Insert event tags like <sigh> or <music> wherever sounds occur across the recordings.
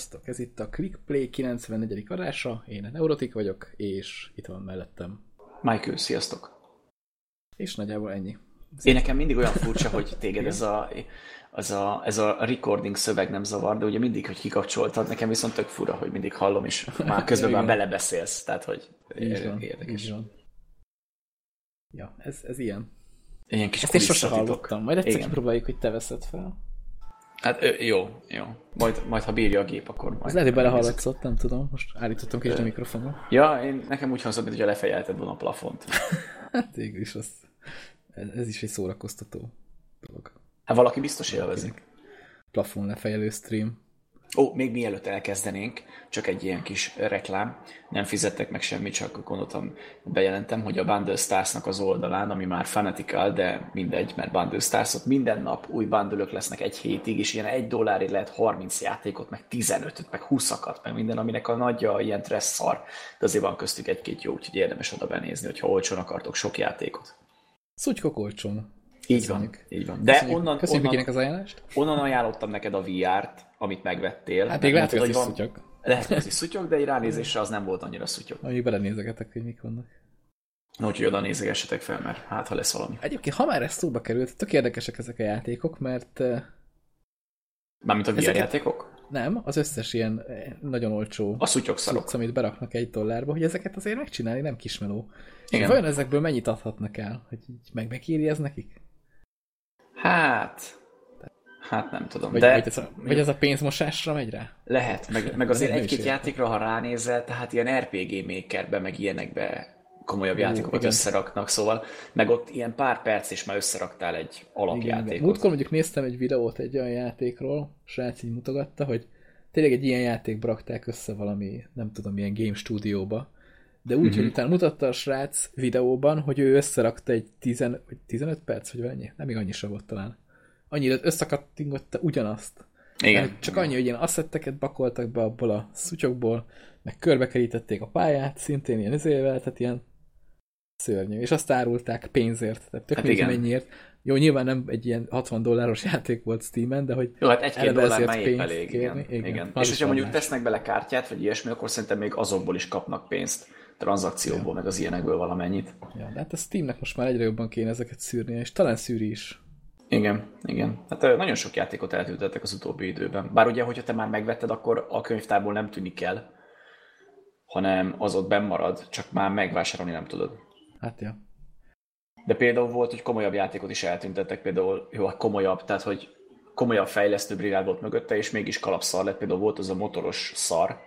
Sziasztok, ez itt a Quick Play 94. adása, én Neurotik vagyok, és itt van mellettem. Michael, sziasztok! És nagyjából ennyi. Én nekem mindig olyan furcsa, hogy téged ez a, az a, ez a recording szöveg nem zavar, de ugye mindig, hogy kikapcsoltad, nekem viszont tök fura, hogy mindig hallom, és már közben már belebeszélsz, tehát hogy Így van, érdekes. így van. Ja, ez, ez ilyen. Ilyen kis Ezt én sose hallottam. Majd egyszer Igen. kipróbáljuk, hogy te veszed fel. Hát jó, jó. Majd, majd ha bírja a gép, akkor majd. Ez lehet, hogy belehallatszott, nem tudom. Most állítottam kicsit a mikrofonon. Ja, én, nekem úgy hangzott, mintha lefejelted volna a plafont. Hát <laughs> végül is az. Ez, ez is egy szórakoztató dolog. Hát valaki biztos élvezi. Plafon lefejelő stream. Ó, még mielőtt elkezdenénk, csak egy ilyen kis reklám. Nem fizettek meg semmit, csak gondoltam, bejelentem, hogy a Bundle Stars-nak az oldalán, ami már fanatical, de mindegy, mert Bundle stars minden nap új bundle lesznek egy hétig, és ilyen egy dollárért lehet 30 játékot, meg 15-öt, meg 20-akat, meg minden, aminek a nagyja ilyen stressz szar, de azért van köztük egy-két jó, úgyhogy érdemes oda benézni, hogyha olcsón akartok sok játékot. Szutykok olcsón. Így van, így van. De Köszönjük, onnan, köszönjük onnan, az ajánlást. onnan ajánlottam neked a VR-t, amit megvettél. Hát még lehet, hogy az van- szutyok. Lehet, hogy ez is szutyok, de egy <laughs> ránézésre az nem volt annyira szutyok. Amíg belenézegetek, hogy mik vannak. Na, Úgyhogy oda nézegessetek fel, mert hát, ha lesz valami. Egyébként, ha már ez szóba került, tök érdekesek ezek a játékok, mert Mármint a VR Ezeket- játékok? nem, az összes ilyen nagyon olcsó A szutyok szarok. cucc, amit beraknak egy dollárba, hogy ezeket azért megcsinálni nem kismeló. Igen. vajon ezekből mennyit adhatnak el? Hogy meg megéri ez nekik? Hát... Hát nem tudom, Vagy, de vagy, ez a, vagy ez a pénzmosásra megy rá? lehet. Meg, <laughs> meg azért egy-két játékra, ha ránézel, tehát ilyen RPG Makerbe, meg ilyenekbe komolyabb Ú, játékokat igen. összeraknak, szóval meg ott ilyen pár perc, és már összeraktál egy Igen, igen. alapjátékot. Múltkor mondjuk néztem egy videót egy olyan játékról, srác így mutogatta, hogy tényleg egy ilyen játékba rakták össze valami, nem tudom, milyen game stúdióba, de úgy, Mhm. hogy utána mutatta a srác videóban, hogy ő összerakta egy 10, vagy 15 perc, vagy valami, nem még annyi sem volt talán. Annyira összekattingotta ugyanazt. Igen. Tehát Csak annyi, hogy ilyen asszetteket bakoltak be abból a szutyokból, meg körbekerítették a pályát, szintén ilyen izével, tehát ilyen szörnyű. És azt árulták pénzért, tehát tök Hát hát igen. mennyiért. Jó, nyilván nem egy ilyen 60 dolláros <laughs> játék volt Steamen, de hogy Jó, hát egy-két dollár már épp elég, igen. kérni, igen. igen. És hogyha mondjuk tesznek bele kártyát, vagy ilyesmi, akkor szerintem még azokból is kapnak pénzt, tranzakcióból, meg az ilyenekből valamennyit. ja, de hát a Steamnek most már egyre jobban kéne ezeket szűrni, és talán szűri is. Igen, igen. Hát nagyon sok játékot eltüntettek az utóbbi időben. Bár ugye, hogyha te már megvetted, akkor a könyvtárból nem tűnik el, hanem az ott benn marad, csak már megvásárolni nem tudod. Hát ja. De például volt, hogy komolyabb játékot is eltüntettek, például jó, hát komolyabb, tehát hogy komolyabb fejlesztő brigád volt mögötte, és mégis kalapszar lett. Például volt az a motoros szar,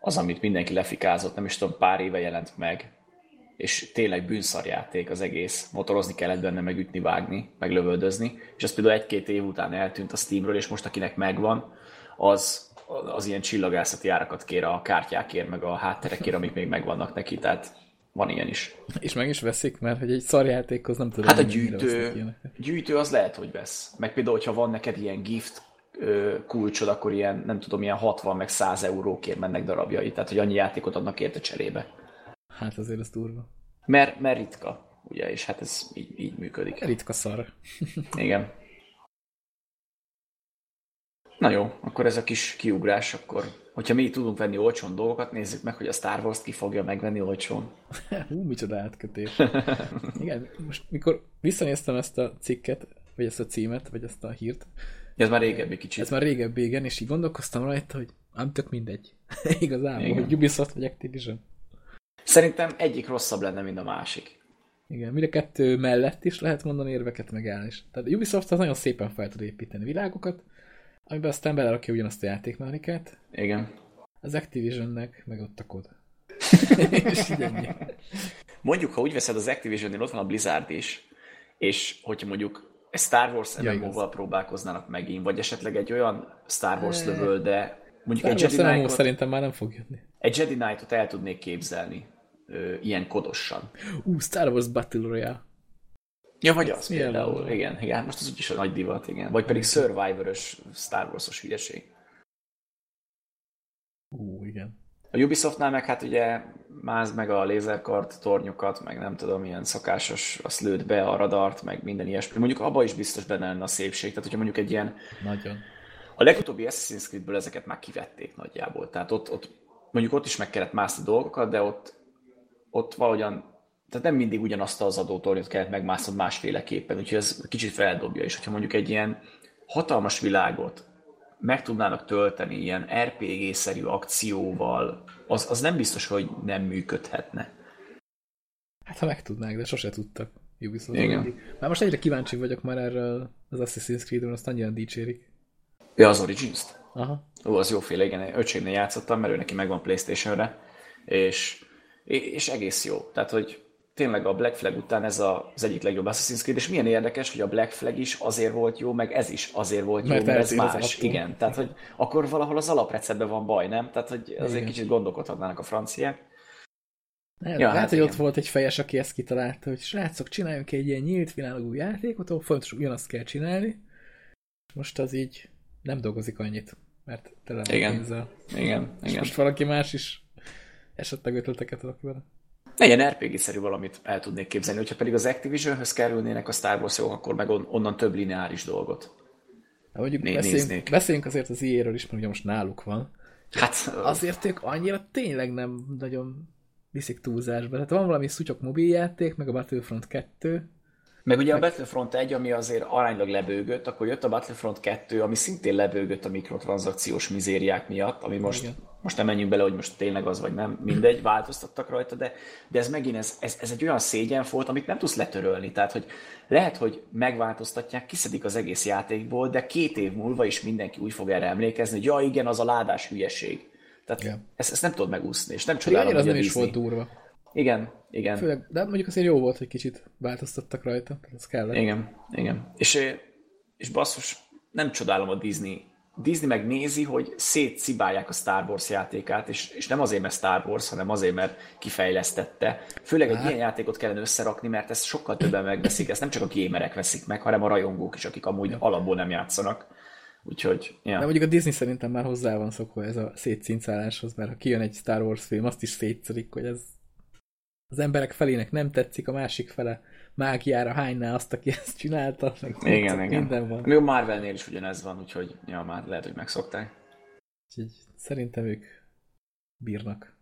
az, amit mindenki lefikázott, nem is tudom, pár éve jelent meg, és tényleg bűnszarjáték az egész. Motorozni kellett benne, meg ütni, vágni, meg lövöldözni, és az például egy-két év után eltűnt a Steamről, és most akinek megvan, az, az ilyen csillagászati árakat kér a kártyákért, meg a hátterekért, amik még megvannak neki, tehát van ilyen is. És meg is veszik, mert hogy egy szarjátékhoz nem tudom, Hát a gyűjtő, gyűjtő az lehet, hogy vesz. Meg például, hogyha van neked ilyen gift kulcsod, akkor ilyen, nem tudom, ilyen 60 meg 100 eurókért mennek darabjai, tehát hogy annyi játékot adnak érte cserébe. Hát azért ez durva. Mert, mert ritka, ugye, és hát ez így, így működik. Ritka szar. <laughs> Igen. Na jó, akkor ez a kis kiugrás, akkor hogyha mi tudunk venni olcsón dolgokat, nézzük meg, hogy a Star Wars-t ki fogja megvenni olcsón. <laughs> Hú, micsoda átkötés. <laughs> Igen, most mikor visszanéztem ezt a cikket, vagy ezt a címet, vagy ezt a hírt, Ez már régebbi kicsit. ez már régebbi, igen, és így gondolkoztam rajta, hogy ám tök mindegy. Igazából, Igen. hogy Ubisoft vagy Activision. Szerintem egyik rosszabb lenne, mint a másik. Igen, mind a kettő mellett is lehet mondani érveket meg áll is. Tehát Ubisoft az nagyon szépen fel tud építeni világokat, amiben aztán belerakja ugyanazt a játékmechanikát, Igen. az Activisionnek meg ott a kod. <laughs> és így ennyi. Mondjuk, ha úgy veszed az Activision-nél, ott van a Blizzard is, és hogyha mondjuk egy Star Wars Ja, MMO-val próbálkoznának megint, vagy esetleg egy olyan Star Wars Eh, lövöl, de mondjuk Star egy Wars Jedi, Knight-ot, szerintem már nem fog jönni. egy Jedi Knight-ot el tudnék képzelni ö, ilyen kodosan. Ú, Star Wars Battle Royale. Ja, vagy az milyen például. lenne? Igen, igen, most az úgyis a nagy divat, igen. Vagy pedig Survivor-ös Star Wars-os hülyeség. Ú, igen. A Ubisoftnál meg hát ugye máz meg a lézerkart, tornyokat, meg nem tudom, ilyen szakásos, azt lőtt be a radart, meg minden ilyesmi. Mondjuk abba is biztos benne lenne a szépség. Tehát, hogyha mondjuk egy ilyen Nagyon. A legutóbbi Assassin's Creedből ezeket már kivették nagyjából. Tehát ott, ott mondjuk ott is meg kellett mászni dolgokat, de ott, ott valahogyan tehát nem mindig ugyanazt az adótornyot kellett megmásznod másféleképpen, úgyhogy ez kicsit feldobja, és hogyha mondjuk egy ilyen hatalmas világot meg tudnának tölteni ilyen RPG-szerű akcióval, az, az nem biztos, hogy nem működhetne. Hát ha meg tudnák, de sose tudtak. Ubisoft Igen. Már most egyre kíváncsi vagyok már erről az Assassin's Creed-on, azt annyian dicsérik. Ja, az Origins-t? Aha. Ó, az jóféle, igen. Öcsémnél játszottam, mert ő neki megvan Playstation-re, és, és egész jó. Tehát, hogy tényleg a Black Flag után ez a, az egyik legjobb Assassin's Creed, és milyen érdekes, hogy a Black Flag is azért volt jó, meg ez is azért volt mert jó, mert ez más. Igen, tehát hogy akkor valahol az alapreceptben van baj, nem? Tehát, hogy azért igen. kicsit gondolkodhatnának a franciák. Nem, ja, lehet, hát hogy igen. ott volt egy fejes, aki ezt kitalálta, hogy srácok, csináljunk egy ilyen nyílt világú játékot, ahol fontos ugyanazt kell csinálni. Most az így nem dolgozik annyit, mert tele van igen. pénzzel. Igen, És igen. most valaki más is esetleg ötleteket adok vele. Ilyen RPG-szerű valamit el tudnék képzelni, hogyha pedig az Activision-höz kerülnének a Star Wars akkor meg on, onnan több lineáris dolgot. Hát mondjuk Né- beszéljünk, beszéljünk azért az EA-ről is, mert ugye most náluk van. Hát, azért ők annyira tényleg nem nagyon viszik túlzásba. Tehát van valami szutyok mobiljáték, meg a Battlefront 2, meg ugye a Battlefront 1, ami azért aránylag lebőgött, akkor jött a Battlefront 2, ami szintén lebőgött a mikrotranszakciós mizériák miatt, ami most, Igen. Most nem menjünk bele, hogy most tényleg az vagy nem, mindegy, változtattak rajta, de, de ez megint ez, ez, ez egy olyan szégyenfolt, amit nem tudsz letörölni. Tehát, hogy lehet, hogy megváltoztatják, kiszedik az egész játékból, de két év múlva is mindenki úgy fog erre emlékezni, hogy ja igen, az a ládás hülyeség. Tehát Igen. ezt, ezt nem tudod megúszni, és nem csodálom, hogy az nem is volt durva. Igen, igen. Főleg, de mondjuk azért jó volt, hogy kicsit változtattak rajta, ez kellett. Igen, igen. És, és basszus, nem csodálom a Disney. Disney megnézi, hogy szétszibálják a Star Wars játékát, és, és nem azért, mert Star Wars, hanem azért, mert kifejlesztette. Főleg egy hát. ilyen játékot kellene összerakni, mert ezt sokkal többen megveszik. Ezt nem csak a gamerek veszik meg, hanem a rajongók is, akik amúgy ja. alapból nem játszanak. Úgyhogy, ja. De mondjuk a Disney szerintem már hozzá van szokva ez a szétszincáláshoz, mert ha kijön egy Star Wars film, azt is szétszedik, hogy ez az emberek felének nem tetszik, a másik fele mágiára hányná azt, aki ezt csinálta. Meg igen, igen. Minden van. Még a Marvelnél is ugyanez van, úgyhogy ja, már lehet, hogy megszokták. Úgyhogy szerintem ők bírnak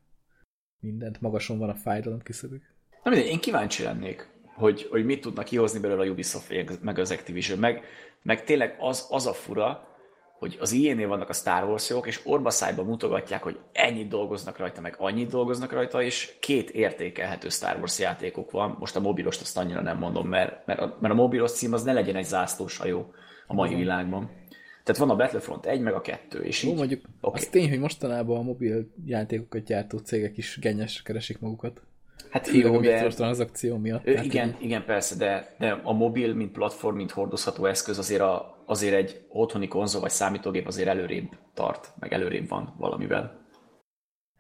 mindent. Magason van a fájdalom küszöbük. Na mindegy, én kíváncsi lennék, hogy, hogy mit tudnak kihozni belőle a Ubisoft meg az Activision. Meg, meg tényleg az, az a fura, hogy az ilyen vannak a Star wars -ok, és orbaszájba mutogatják, hogy ennyit dolgoznak rajta, meg annyit dolgoznak rajta, és két értékelhető Star Wars játékok van. Most a mobilost azt annyira nem mondom, mert, mert, a, mert a mobilos cím az ne legyen egy zászlós hajó a mai világban. Tehát van a Battlefront 1, meg a 2, és Jó, így... mondjuk okay. az tény, hogy mostanában a mobil játékokat gyártó cégek is gennyes keresik magukat. Hát jó, de... tranzakció miatt. Ő, igen, így... igen, persze, de, de a mobil, mint platform, mint hordozható eszköz azért, a, azért egy otthoni konzol vagy számítógép azért előrébb tart, meg előrébb van valamivel.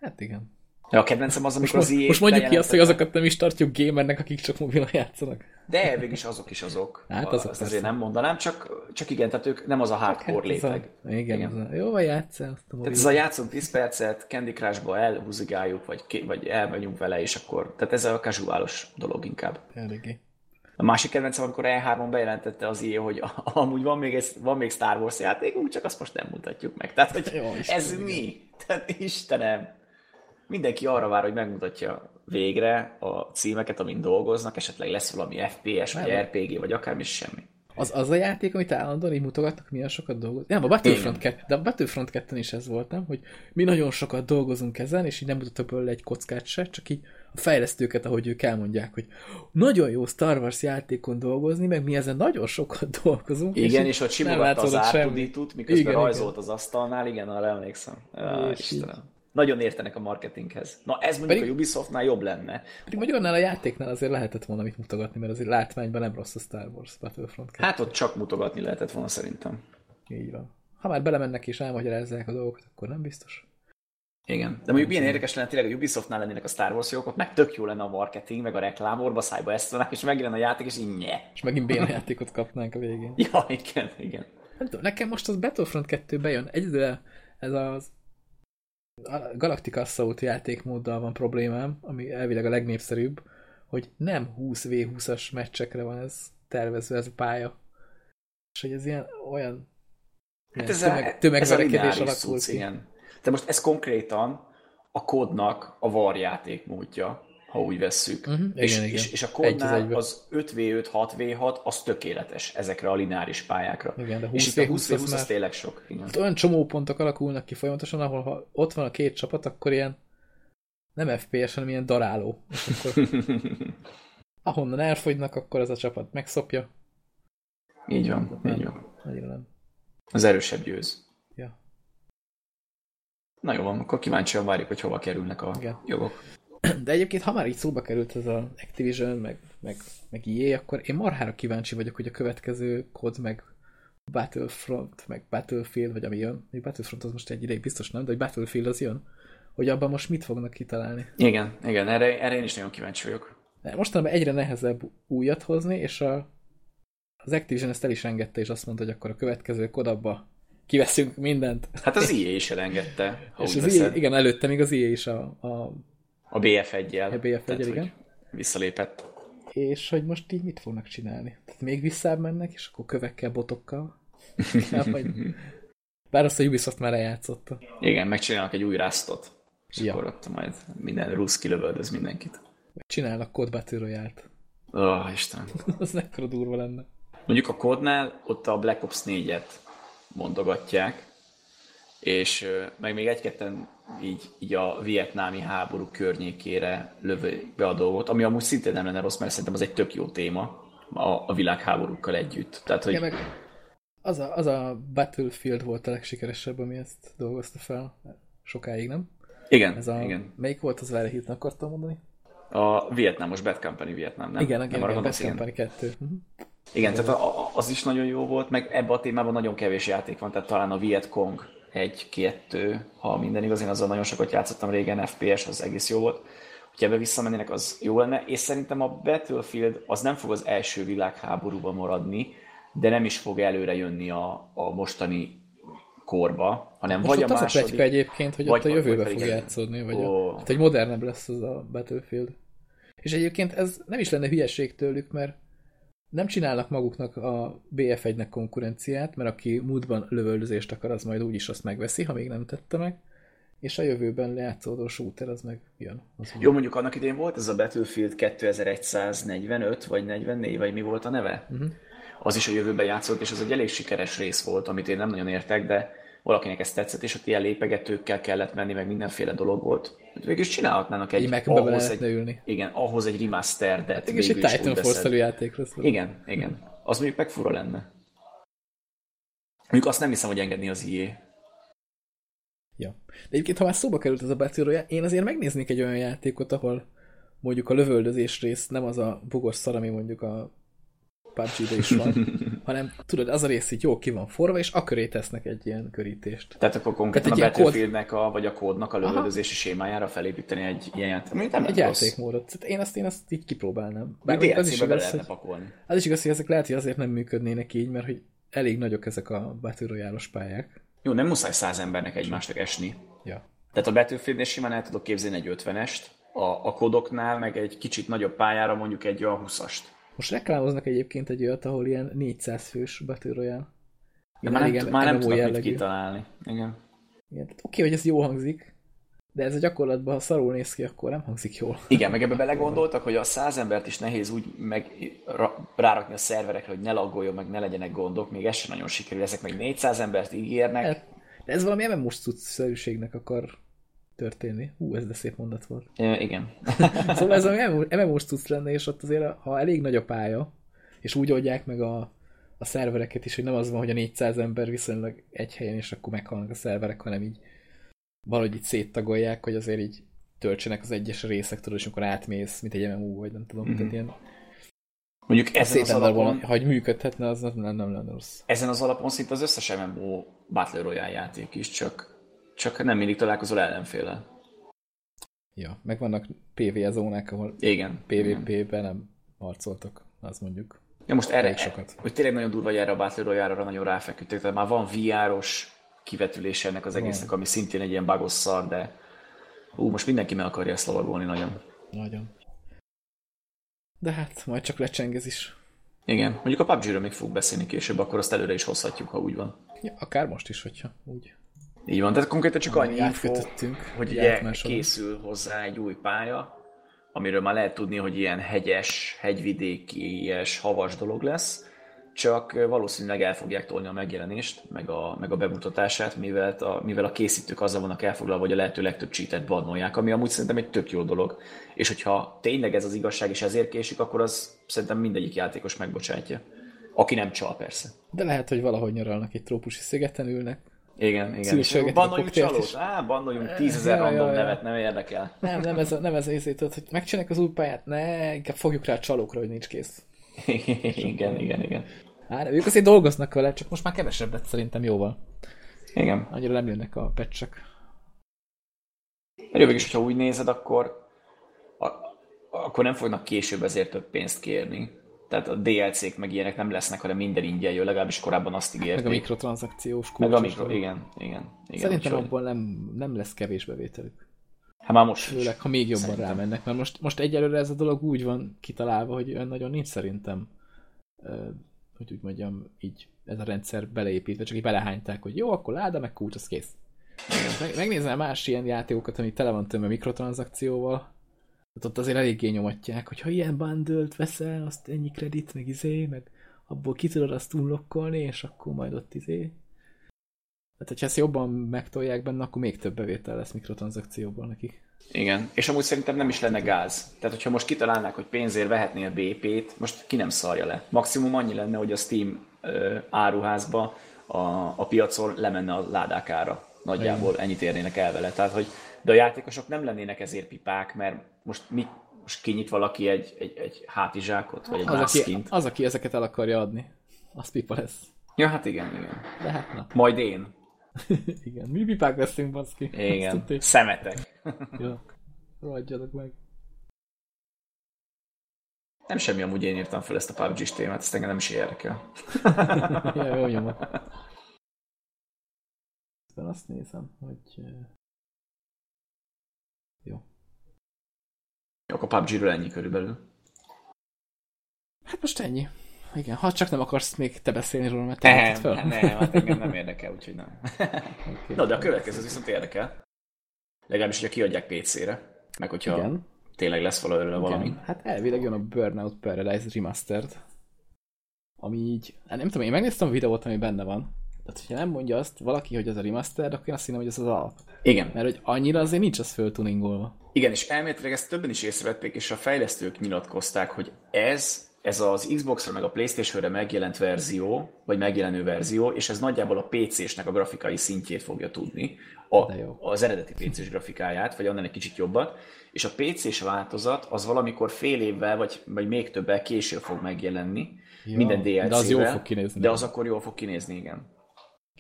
Hát igen. Ja, a kedvencem az, amikor most, az Most mondjuk ki azt, hogy azokat nem is tartjuk gamernek, akik csak mobilon játszanak. De végig azok is azok. Hát azok azt azért nem mondanám, csak, csak igen, tehát ők nem az a hardcore hát léteg. A, igen, igen. A, jó, játszál azt a Tehát ez a játszunk 10 percet, Candy Crush-ba elhúzigáljuk, vagy, vagy elmegyünk vele, és akkor, tehát ez a casuálos dolog inkább. Eléggé. A másik kedvencem, amikor E3-on bejelentette az IE, hogy <laughs> amúgy van még, ez, van még Star Wars játékunk, csak azt most nem mutatjuk meg. Tehát, hogy Jó, ez igen. mi? Tehát Istenem! mindenki arra vár, hogy megmutatja végre a címeket, amin dolgoznak, esetleg lesz valami FPS, vagy Nem. RPG, vagy akármi, semmi. Az, az a játék, amit állandóan így mutogatnak, milyen sokat dolgozunk. Nem, a Battlefront 2, de a Battlefront 2 is ez volt, nem? Hogy mi nagyon sokat dolgozunk ezen, és így nem mutattak belőle egy kockát se, csak így a fejlesztőket, ahogy ők elmondják, hogy nagyon jó Star Wars játékon dolgozni, meg mi ezen nagyon sokat <laughs> dolgozunk. Igen, és, és ott simogatta az ártuditut, miközben igen, rajzolt igen. az asztalnál, igen, arra emlékszem. Ja, Istenem nagyon értenek a marketinghez. Na ez mondjuk pedig, a Ubisoftnál jobb lenne. Pedig mondjuk annál a játéknál azért lehetett volna mit mutogatni, mert azért látványban nem rossz a Star Wars Battlefront 2. Hát ott csak mutogatni lehetett volna szerintem. Így van. Ha már belemennek és elmagyarázzák a dolgokat, akkor nem biztos. Igen. De mondjuk milyen érdekes lenne tényleg, hogy Ubisoftnál lennének a Star Wars jók, ott meg tök jó lenne a marketing, meg a reklám, orba szájba ezt vannak, és megjelen a játék, és így nye. És megint béna játékot kapnánk a végén. ja, igen, igen. Nem tudom, nekem most az Battlefront 2 bejön. Egyedül ez az a Galactic Assault játékmóddal van problémám, ami elvileg a legnépszerűbb, hogy nem 20v20-as meccsekre van ez tervezve ez a pálya. És hogy ez ilyen olyan Hát ez, tömeg, a lineáris alakul igen. De most ez konkrétan a kódnak a varjáték módja, ha úgy vesszük. Uh-huh. Igen, és, igen. És, és a kódnál az 5v5, 6v6, az tökéletes ezekre a lineáris pályákra. Igen, de 20 és itt a 20 v 20 az tényleg sok. Igen. Hát olyan csomó pontok alakulnak ki folyamatosan, ahol ha ott van a két csapat, akkor ilyen nem FPS, hanem ilyen daráló. És akkor, <laughs> ahonnan elfogynak, akkor az a csapat megszopja. Így van, nem, így van. Annyira nem. Az erősebb győz. Ja. Na jó van, akkor kíváncsian várjuk, hogy hova kerülnek a Igen. jogok. De egyébként, ha már így szóba került ez a Activision, meg, meg, meg EA, akkor én marhára kíváncsi vagyok, hogy a következő kod, meg Battlefront, meg Battlefield, vagy ami jön. Még Battlefront az most egy ideig biztos nem, de hogy Battlefield az jön, hogy abban most mit fognak kitalálni. Igen, igen, erre, erre én is nagyon kíváncsi vagyok. Mostanában egyre nehezebb újat hozni, és a, az Activision ezt el is engedte, és azt mondta, hogy akkor a következő kodabba kiveszünk mindent. Hát az <laughs> EA is elengedte, ha és az EA, igen, előtte még az EA is a, a, a BF1-jel. A BF1-jel, igen. Visszalépett. És hogy most így mit fognak csinálni? Tehát még visszább mennek, és akkor kövekkel, botokkal? <laughs> vagy... Bár azt a Ubisoft már eljátszotta. Igen, megcsinálnak egy új rástot. És ja. akkor ott majd minden rusz kilövöldöz mindenkit. Csinálnak Code Battle Royale-t. Ó, oh, Istenem. <laughs> az nekkora durva lenne. Mondjuk a kódnál ott a Black Ops 4-et mondogatják, és meg még egy-ketten így, így a vietnámi háború környékére lövő be a dolgot, ami amúgy szintén nem lenne rossz, mert szerintem az egy tök jó téma a, a világháborúkkal együtt. Tehát, hogy... Ja, meg az, a, az a Battlefield volt a legsikeresebb, ami ezt dolgozta fel sokáig, nem? Igen, Ez a, igen. Melyik volt az vele hit, akartam mondani? A vietnámos Bad Company Vietnam, nem? Igen, igen, nem igen Bad Company 2. Uh-huh. Mhm. Igen, tehát az is nagyon jó volt, meg ebbe a témában nagyon kevés játék van, tehát talán a Viet Cong egy-kettő, ha minden igaz, én azzal nagyon sokat játszottam régen, FPS, az egész jó volt. Hogyha ebbe visszamennének, az jó lenne, és szerintem a Battlefield az nem fog az első világháborúban maradni, de nem is fog előre jönni a, a mostani korba, hanem Most vagy a második... Az a egyébként, hogy ott a jövőbe fog játszódni, vagy oh. a, hát egy modernebb lesz az a Battlefield. És egyébként ez nem is lenne hülyeség tőlük, mert nem csinálnak maguknak a BF1-nek konkurenciát, mert aki múltban lövöldözést akar, az majd úgyis azt megveszi, ha még nem tette meg, és a jövőben lejátszódó shooter az meg jön. Az Jó, mondjuk annak idén volt ez a Battlefield 2145, vagy 44, vagy mi volt a neve? Uh-huh. Az is a jövőben játszott, és ez egy elég sikeres rész volt, amit én nem nagyon értek, de valakinek ez tetszett, és ott ilyen lépegetőkkel kellett menni, meg mindenféle dolog volt. Végül csinálhatnának egy, Így ahhoz egy, ülni. igen, ahhoz egy remasteredet. És egy Titanfall-szerű játék lesz. Igen, igen. Az mondjuk meg fura lenne. Mondjuk azt nem hiszem, hogy engedni az IE. Ja. De egyébként, ha már szóba került ez a Battle Royale, én azért megnéznék egy olyan játékot, ahol mondjuk a lövöldözés rész nem az a bugos szar, ami mondjuk a pubg is van, <laughs> hanem tudod, az a rész így jó ki van forva, és a köré tesznek egy ilyen körítést. Tehát akkor konkrétan Tehát a Battlefieldnek kód... a, vagy a kódnak a lövöldözési sémájára felépíteni egy ilyen játék. Nem egy játékmódot. Tehát én azt, én azt így kipróbálnám. Bár az is igaz, hogy, pakolni. Az is igaz, hogy ezek lehet, hogy azért nem működnének így, mert hogy elég nagyok ezek a Battle royale pályák. Jó, nem muszáj száz embernek egymásnak esni. Ja. Tehát a Battlefield-nél simán el tudok képzelni egy 50-est, a, a kodoknál meg egy kicsit nagyobb pályára mondjuk egy olyan 20-ast. Most reklámoznak egyébként egy olyat, ahol ilyen 400 fős Battle Royale. De már nem, már nem tudnak mit kitalálni. Igen. Igen, oké, hogy ez jó hangzik, de ez a gyakorlatban, ha szarul néz ki, akkor nem hangzik jól. Igen, meg ebbe belegondoltak, hogy a száz embert is nehéz úgy meg rárakni a szerverekre, hogy ne laggoljon, meg ne legyenek gondok, még ez sem nagyon sikerül, ezek meg 400 embert ígérnek. Hát, de ez valami MMO szerűségnek akar történni. Hú, ez de szép mondat volt. E, igen. <laughs> szóval ez a MMO-s cucc lenne, és ott azért, ha elég nagy a pálya, és úgy oldják meg a, a szervereket is, hogy nem az van, hogy a 400 ember viszonylag egy helyen, és akkor meghalnak a szerverek, hanem így valahogy így széttagolják, hogy azért így töltsenek az egyes részek, tudod, és amikor átmész, mint egy MMO, vagy nem tudom, mm-hmm. tehát ilyen Mondjuk ezen az alapon... Ha működhetne, az nem, nem lenne rossz. Ezen az alapon szinte az összes MMO Battle Royale játék is, csak csak nem mindig találkozol ellenféle. Ja, meg vannak PvE zónák, ahol igen, PvP-ben nem harcoltak, az mondjuk. Ja, most erre, sokat. hogy tényleg nagyon durva, hogy erre a Battle Royale-ra nagyon ráfeküdtek, tehát már van VR-os kivetülése ennek az egésznek, van. ami szintén egy ilyen bagos szar, de ú, most mindenki meg akarja ezt lovagolni nagyon. Nagyon. De hát, majd csak lecsengez is. Igen, mondjuk a PUBG-ről még fog beszélni később, akkor azt előre is hozhatjuk, ha úgy van. Ja, akár most is, hogyha úgy. Így van, tehát konkrétan csak annyi info, hogy ugye készül hozzá egy új pálya, amiről már lehet tudni, hogy ilyen hegyes, hegyvidéki, havas dolog lesz, csak valószínűleg el fogják tolni a megjelenést, meg a, meg a bemutatását, mivel a, mivel a készítők azzal vannak elfoglalva, hogy a lehető legtöbb cheatet bannolják, ami amúgy szerintem egy tök jó dolog. És hogyha tényleg ez az igazság, és ezért késik, akkor az szerintem mindegyik játékos megbocsátja. Aki nem csal, persze. De lehet, hogy valahogy nyaralnak egy trópusi szigeten ülnek. Igen, igen. Bannoljunk csalót? is. Á, bannoljunk tízezer Ja, random ja, ja. nevet, nem érdekel. Nem, nem ez a, nem ez a izé, tudod, hogy megcsinálják az új pályát, ne, inkább fogjuk rá a csalókra, hogy nincs kész. <laughs> igen, igen, igen. Hát, ők azért dolgoznak vele, csak most már kevesebbet szerintem jóval. Igen. Annyira nem jönnek a pecsek. Jövök is, hogyha úgy nézed, akkor, a, akkor nem fognak később ezért több pénzt kérni. Tehát a DLC-k meg ilyenek nem lesznek, hanem minden ingyen jön, legalábbis korábban azt ígérték. Meg a mikrotranszakciós Meg a mikro, igen, igen. igen Szerintem úgyhogy- abból nem, nem lesz kevés bevételük. Hát már most. Főleg, ha még jobban Szerintem. rámennek, mert most, most egyelőre ez a dolog úgy van kitalálva, hogy olyan nagyon nincs szerintem, hogy úgy mondjam, így ez a rendszer beleépítve, csak így belehányták, hogy jó, akkor láda, meg kulcs, az kész. <laughs> Meg, megnézem más ilyen játékokat, ami tele van tömve mikrotranszakcióval, ott ott azért eléggé nyomatják, hogy ha ilyen bundle veszel, azt ennyi kredit, meg izé, meg abból ki tudod azt unlockolni, és akkor majd ott izé. Tehát, hogyha ezt jobban megtolják benne, akkor még több bevétel lesz mikrotranszakcióból nekik. Igen, és amúgy szerintem nem is lenne gáz. Tehát, hogyha most kitalálnák, hogy pénzért vehetnél BP-t, most ki nem szarja le. Maximum annyi lenne, hogy a Steam ö, áruházba a, a piacon lemenne a ládák ára. Nagyjából ennyit érnének el vele. Tehát, hogy, de a játékosok nem lennének ezért pipák, mert most, mi, most kinyit valaki egy, egy, egy hátizsákot, vagy egy Az aki, az, aki ezeket el akarja adni, az pipa lesz. Ja, hát igen, igen. De hát na. Majd én. <laughs> Igen, mi pipák leszünk, baszki. Igen. Szemetek. <laughs> Jó. Rohadjanak meg. Nem semmi, amúgy én írtam fel ezt a PUBG-s témát, ezt engem nem is érdekel. <laughs> Ja, jó nyomot. Közben azt nézem, hogy... Jó. Jó, akkor PUBG-ről ennyi körülbelül. Hát most ennyi. Igen, ha csak nem akarsz még te beszélni róla, mert te Nem, fel. nem, hát engem nem érdekel, úgyhogy nem. Okay. Na, de a következő viszont érdekel. Legalábbis, hogyha kiadják PC-re, meg hogyha Igen. tényleg lesz valahol valami. Hát elvileg jön a Burnout Paradise Remastered, ami így, hát nem tudom, én megnéztem a videót, ami benne van. Tehát, hogyha nem mondja azt valaki, hogy az a remastered, akkor én azt hinnem, hogy ez az alap. Igen. Mert hogy annyira azért nincs az föltuningolva. Igen, és elméletileg ezt többen is észrevették, és a fejlesztők nyilatkozták, hogy ez, ez az Xbox-ra meg a Playstation-re megjelent verzió, vagy megjelenő verzió, és ez nagyjából a PC-snek a grafikai szintjét fogja tudni, a, az eredeti PC-s grafikáját, vagy annál egy kicsit jobbat, és a PC-s változat az valamikor fél évvel, vagy, vagy még többel később fog megjelenni, Ja, minden DLC-vel. de az jól fog kinézni. De az akkor jól fog kinézni, igen.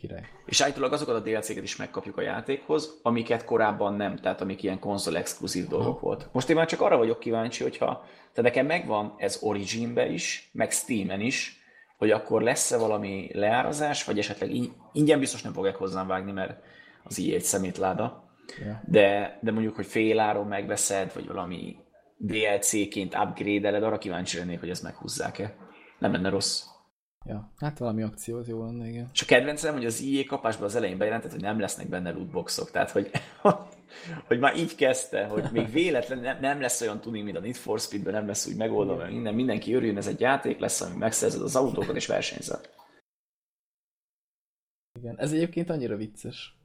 Király. És állítólag azokat a DLC-ket is megkapjuk a játékhoz, amiket korábban nem, tehát amik ilyen konzol exkluzív dolgok volt. Most én már csak arra vagyok kíváncsi, hogyha tehát nekem megvan ez Originbe is, meg Steamen is, hogy akkor lesz-e valami leárazás, vagy esetleg így, ingyen biztos nem fogják hozzám vágni, mert az így egy szemétláda. De, de mondjuk, hogy féláron megveszed, vagy valami DLC-ként upgrade-eled, arra kíváncsi lennék, hogy ezt meghúzzák-e. Nem lenne rossz. Ja, hát valami akció az jó lenne, igen. És a kedvencem, hogy az IE kapásban az elején bejelentett, hogy nem lesznek benne lootboxok. Tehát, hogy, <laughs> hogy már így kezdte, hogy még véletlen nem, nem lesz olyan tuning, mint a Need for Speedben, nem lesz úgy megoldva, mert minden, mindenki örüljön, ez egy játék lesz, ami megszerzed az autókat és versenyzel. Igen, ez egyébként annyira vicces.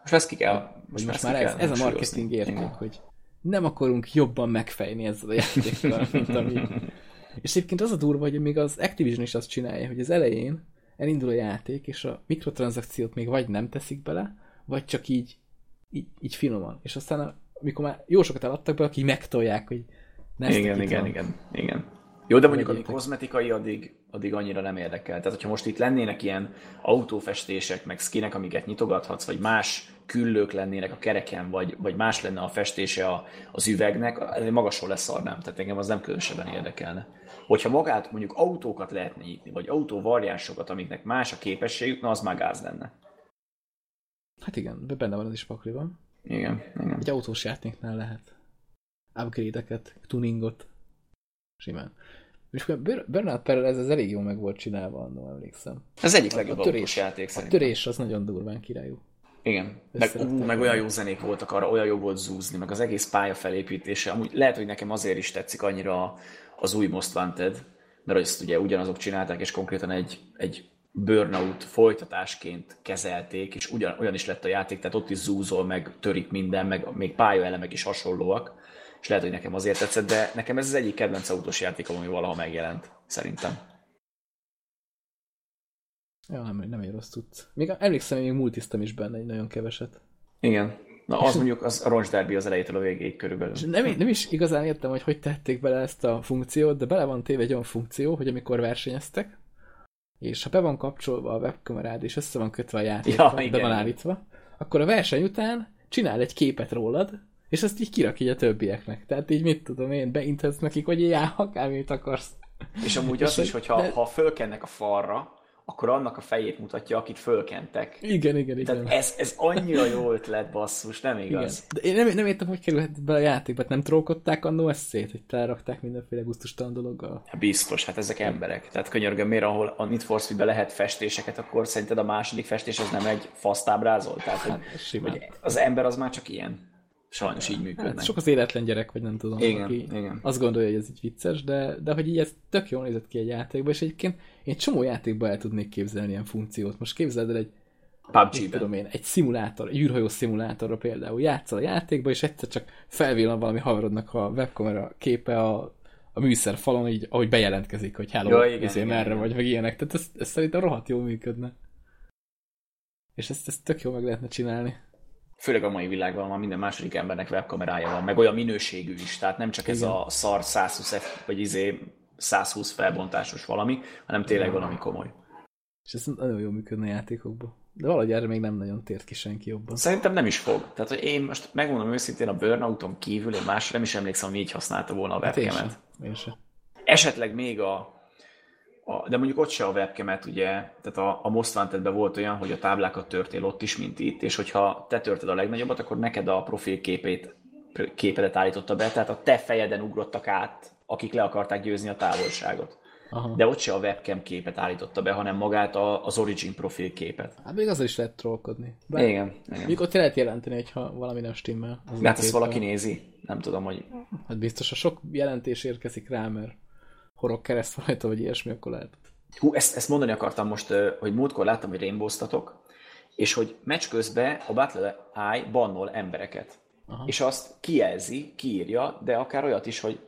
Most ezt ki kell. Hogy most ezt már ez, ez a marketing érték, hogy nem akarunk jobban megfejni ezzel a játékkal, mint ami... És egyébként az a durva, hogy még az Activision is azt csinálja, hogy az elején elindul a játék, és a mikrotranszakciót még vagy nem teszik bele, vagy csak így, így, így finoman. És aztán, amikor már jó sokat eladtak be, akik megtolják, hogy ne Igen, igen, igen, igen. Jó, de mondjuk ami kozmetikai, addig, addig annyira nem érdekel. Tehát, hogyha most itt lennének ilyen autófestések, meg skinek, amiket nyitogathatsz, vagy más küllők lennének a kereken, vagy, vagy más lenne a festése a, az üvegnek, magasról leszarnám. Tehát engem az nem különösebben érdekelne. Hogyha magát mondjuk autókat lehetne nyitni, vagy autóvariánsokat, amiknek más a képességük, na az már gáz lenne. Hát igen, benne van az is pakliban. Igen, igen. Egy autós játéknál lehet upgrade-eket, tuningot. Simán. És Bernard Perez ez elég jól meg volt csinálva, annól emlékszem. Ez egyik legjobb a törés, játék A szerintem. törés az nagyon durván királyú. Igen, meg, ú, meg olyan jó zenék voltak arra, olyan jó volt zúzni, meg az egész pálya felépítése. Amúgy lehet, hogy nekem azért is tetszik annyira az új Most Wanted, mert ezt ugye ugyanazok csinálták, és konkrétan egy, egy burnout folytatásként kezelték, és ugyan, olyan is lett a játék, tehát ott is zúzol, meg törik minden, meg még pályaelemek is hasonlóak, és lehet, hogy nekem azért tetszett, de nekem ez az egyik kedvenc autós játékom, ami valaha megjelent, szerintem. Ja, nem, nem egy rossz tudsz. Még emlékszem, hogy még multiztam is benne egy nagyon keveset. Igen. Na, az mondjuk az a Roncs Derby az elejétől a végéig körülbelül. És nem, nem is igazán értem, hogy hogy tették bele ezt a funkciót, de bele van téve egy olyan funkció, hogy amikor versenyeztek, és ha be van kapcsolva a webkamerád, és össze van kötve a játékba, Ja, igen, be van állítva, akkor a verseny után csinál egy képet rólad, és azt így kirak így a többieknek. Tehát így mit tudom én, beinthetsz nekik, hogy já, akármit akarsz. És amúgy az is, hogy- hogyha de- ha fölkennek a falra, akkor annak a fejét mutatja, akit fölkentek. Igen, igen, igen. Tehát ez, ez annyira jó ötlet, basszus, nem igen. igaz? De én nem, nem értem, hogy kerülhet be a játékba, nem trollkodták annó ezt szét, hogy telerakták mindenféle gusztustalan dologgal. Hát Biztos, hát ezek emberek. Tehát könyörgöm, miért ahol a Need for Speed-be lehet festéseket, akkor szerinted a második festés az nem egy faszt ábrázol? Tehát, hogy, Hát, simán. hogy az ember az már csak ilyen. Sajnos így működnek. Hát sok az életlen gyerek, vagy nem tudom, Igen, aki igen. azt gondolja, hogy ez így vicces, de, de hogy így ez tök jól nézett ki egy játékban, és egyébként én csomó játékba el tudnék képzelni ilyen funkciót. Most képzeld el egy, mit tudom én, egy szimulátor, egy űrhajó szimulátorra például játszol a játékba, és egyszer csak felvillan valami haverodnak a webkamera képe a, a műszer falon, így, ahogy bejelentkezik, hogy hello, Ja, ja, igen, igen, merre igen. vagy, meg ilyenek. Tehát ez, ez szerintem rohadt jól működne. És ezt, ezt tök jól meg lehetne csinálni. Főleg a mai világban már minden második embernek webkamerája van, meg olyan minőségű is, tehát nem csak ez Igen. a szar 120 F, vagy izé 120 felbontásos valami, hanem tényleg valami komoly. És ez nagyon jól működne a játékokban. De valahogy erre még nem nagyon tért ki senki jobban. Szerintem nem is fog. Tehát, hogy én most megmondom őszintén, a Burnouton kívül én másra nem is emlékszem, hogy így használta volna a Hát én sem. Én sem. Esetleg még a, a, de mondjuk ott se a webcamet, ugye, tehát a, a Most Wantedben volt olyan, hogy a táblákat törtél ott is, mint itt, és hogyha te törted a legnagyobbat, akkor neked a profilképét, képedet állította be, tehát a te fejeden ugrottak át, akik le akarták győzni a távolságot. Aha. De ott se a webcam képet állította be, hanem magát a, az Origin profilképet. Hát még azzal is lehet trollkodni. Bár Igen, igen. Még ott lehet jelenteni, hogyha valami nem stimmel. Hát ezt valaki nézi. Nem tudom, hogy Hát biztos, ha sok jelentés érkezik rá, mert horog kereszt rajta, vagy ilyesmi, akkor lehet. Hú, ezt, ezt mondani akartam most, hogy múltkor láttam, hogy rainbowztatok, és hogy meccs közben a Battle Eye bannol embereket. Aha. És azt kijelzi, kiírja, de akár olyat is, hogy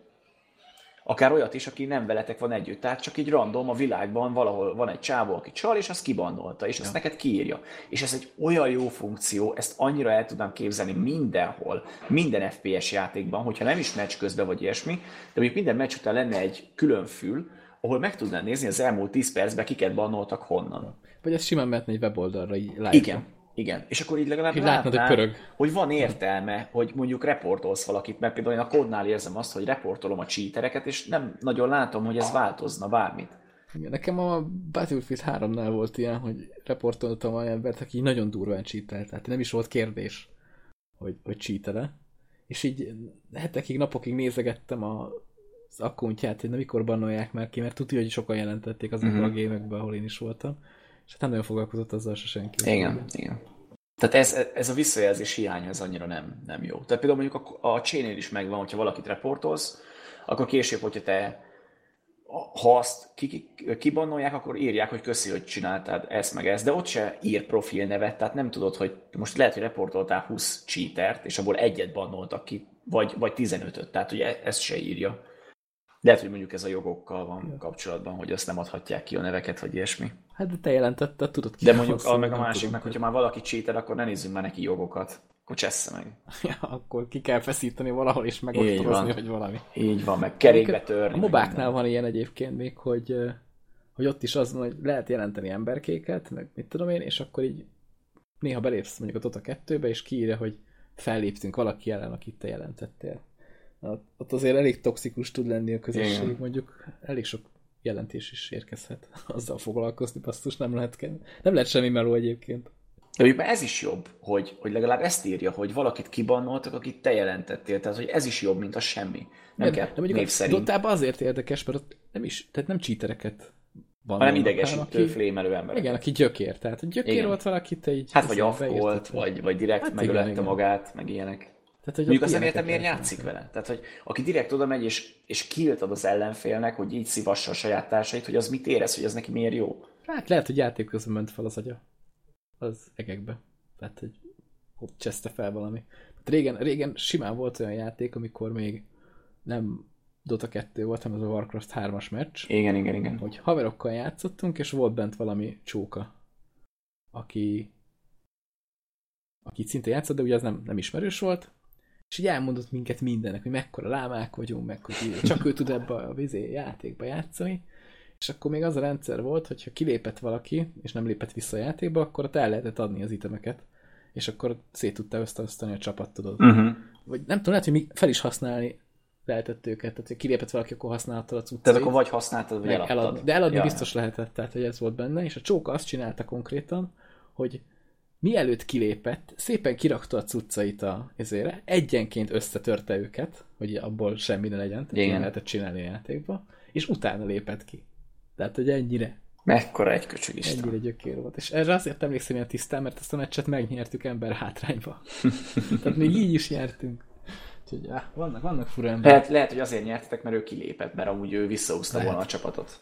akár olyat is, aki nem veletek van együtt. Tehát csak így random a világban valahol van egy csávó, aki csal, és azt kibannolta, és azt neked kiírja. És ez egy olyan jó funkció, ezt annyira el tudnám képzelni mindenhol, minden FPS játékban, hogyha nem is meccs közben vagy ilyesmi, de mondjuk minden meccs után lenne egy külön fül, ahol meg tudnád nézni az elmúlt 10 percben, kiket bannoltak honnan. Vagy ez simán mehetne egy weboldalra így live Igen, igen. És akkor így legalább Hogy látnod, hogy látnád, pörög. hogy van értelme, hogy mondjuk reportolsz valakit, mert például én a kódnál érzem azt, hogy reportolom a cheatereket, és nem nagyon látom, hogy ez változna bármit. Igen, nekem a Battlefield 3-nál volt ilyen, hogy reportoltam olyan embert, aki nagyon durván cheatelt, tehát nem is volt kérdés, hogy, hogy cheatele. És így hetekig, napokig nézegettem a, az akkuntját, hogy na mikor bannolják már ki, mert tudja, hogy sokan jelentették azokban Mhm. a gémekben, ahol én is voltam. És hát nem nagyon foglalkozott azzal se senki. Igen, igen. Tehát ez, ez a visszajelzés hiánya, ez annyira nem, nem jó. Tehát például mondjuk a, a chain is megvan, hogyha valakit reportolsz, akkor később, hogyha te ha azt ki- ki- kibannolják, akkor írják, hogy köszi, hogy csináltad ezt meg ezt, de ott se ír profil nevet, tehát nem tudod, hogy most lehet, hogy reportoltál 20 cheatert, és abból egyet bannoltak ki, vagy, vagy 15-öt, tehát ugye ezt se írja. Lehet, hogy mondjuk ez a jogokkal van kapcsolatban, hogy azt nem adhatják ki a neveket, vagy ilyesmi. Hát de te jelentetted, tudod ki. De mondjuk a, meg a másiknak, hogyha már valaki cheater, akkor ne nézzünk már neki jogokat. Akkor csessze meg. <laughs> Ja, akkor ki kell feszíteni valahol, és megostorozni, hogy valami. Így van, meg kerékbe törni. A mobáknál van ilyen egyébként még, hogy, hogy ott is az van, hogy lehet jelenteni emberkéket, meg mit tudom én, és akkor így néha belépsz mondjuk a Dota 2-be, és kiírja, hogy felléptünk valaki ellen, akit te jelentettél. Ott azért elég toxikus tud lenni a közösség, Igen. mondjuk elég sok jelentés is érkezhet. <laughs> Azzal foglalkozni, basszus, nem lehet, nem lehet semmi meló egyébként. De ez is jobb, hogy, hogy legalább ezt írja, hogy valakit kibannoltak, akit te jelentettél. Tehát, hogy ez is jobb, mint a semmi. Nem kell de mondjuk név szerint. Dotában azért érdekes, mert ott nem is, tehát nem cheatereket van. Hanem idegesítő, aki, flémelő ember. Igen, aki gyökér. Tehát gyökér igen. volt valaki, te így... Hát vagy off volt, vagy, vagy direkt hát megölette magát, meg ilyenek. Tehát, hogy Mondjuk azt nem értem, miért játszik vele. Tehát, hogy aki direkt oda megy, és, és kiltad az ellenfélnek, hogy így szívassa a saját társait, hogy az mit érez, hogy az neki miért jó. Hát lehet, hogy játék közben ment fel az agya. Az egekbe. Tehát, hogy ott cseszte fel valami. Hát régen, régen simán volt olyan játék, amikor még nem Dota 2 volt, hanem az a Warcraft 3-as meccs. Igen, igen, igen. Hogy haverokkal játszottunk, és volt bent valami csóka, aki aki szinte játszott, de ugye az nem, nem ismerős volt, és így elmondott minket mindennek, hogy mekkora lámák vagyunk, meg hogy <laughs> csak ő tud ebbe a vizé játékba játszani, és akkor még az a rendszer volt, hogyha kilépett valaki, és nem lépett vissza a játékba, akkor ott el lehetett adni az itemeket, és akkor szét tudta összeosztani a csapat, tudod. Uh-huh. Vagy nem tudom, lehet, hogy még fel is használni lehetett őket, tehát hogy kilépett valaki, akkor használtad a cuccait. Tehát akkor vagy használtad, vagy eladtad. Eladni. De eladni ja. biztos lehetett, tehát hogy ez volt benne, és a csóka azt csinálta konkrétan, hogy mielőtt kilépett, szépen kirakta a cuccait a ezére, egyenként összetörte őket, hogy abból semmi ne legyen, tehát Igen. lehetett csinálni a játékba, és utána lépett ki. Tehát, hogy ennyire. Mekkora egy köcsög Isten. Ennyire gyökér volt. És erre azért emlékszem ilyen tisztán, mert ezt a meccset megnyertük ember hátrányba. <laughs> Tehát még így is nyertünk. Úgyhogy, ah, vannak, vannak fura emberek. Lehet, lehet, hogy azért nyertetek, mert ő kilépett, mert amúgy ő visszahúzta volna a csapatot.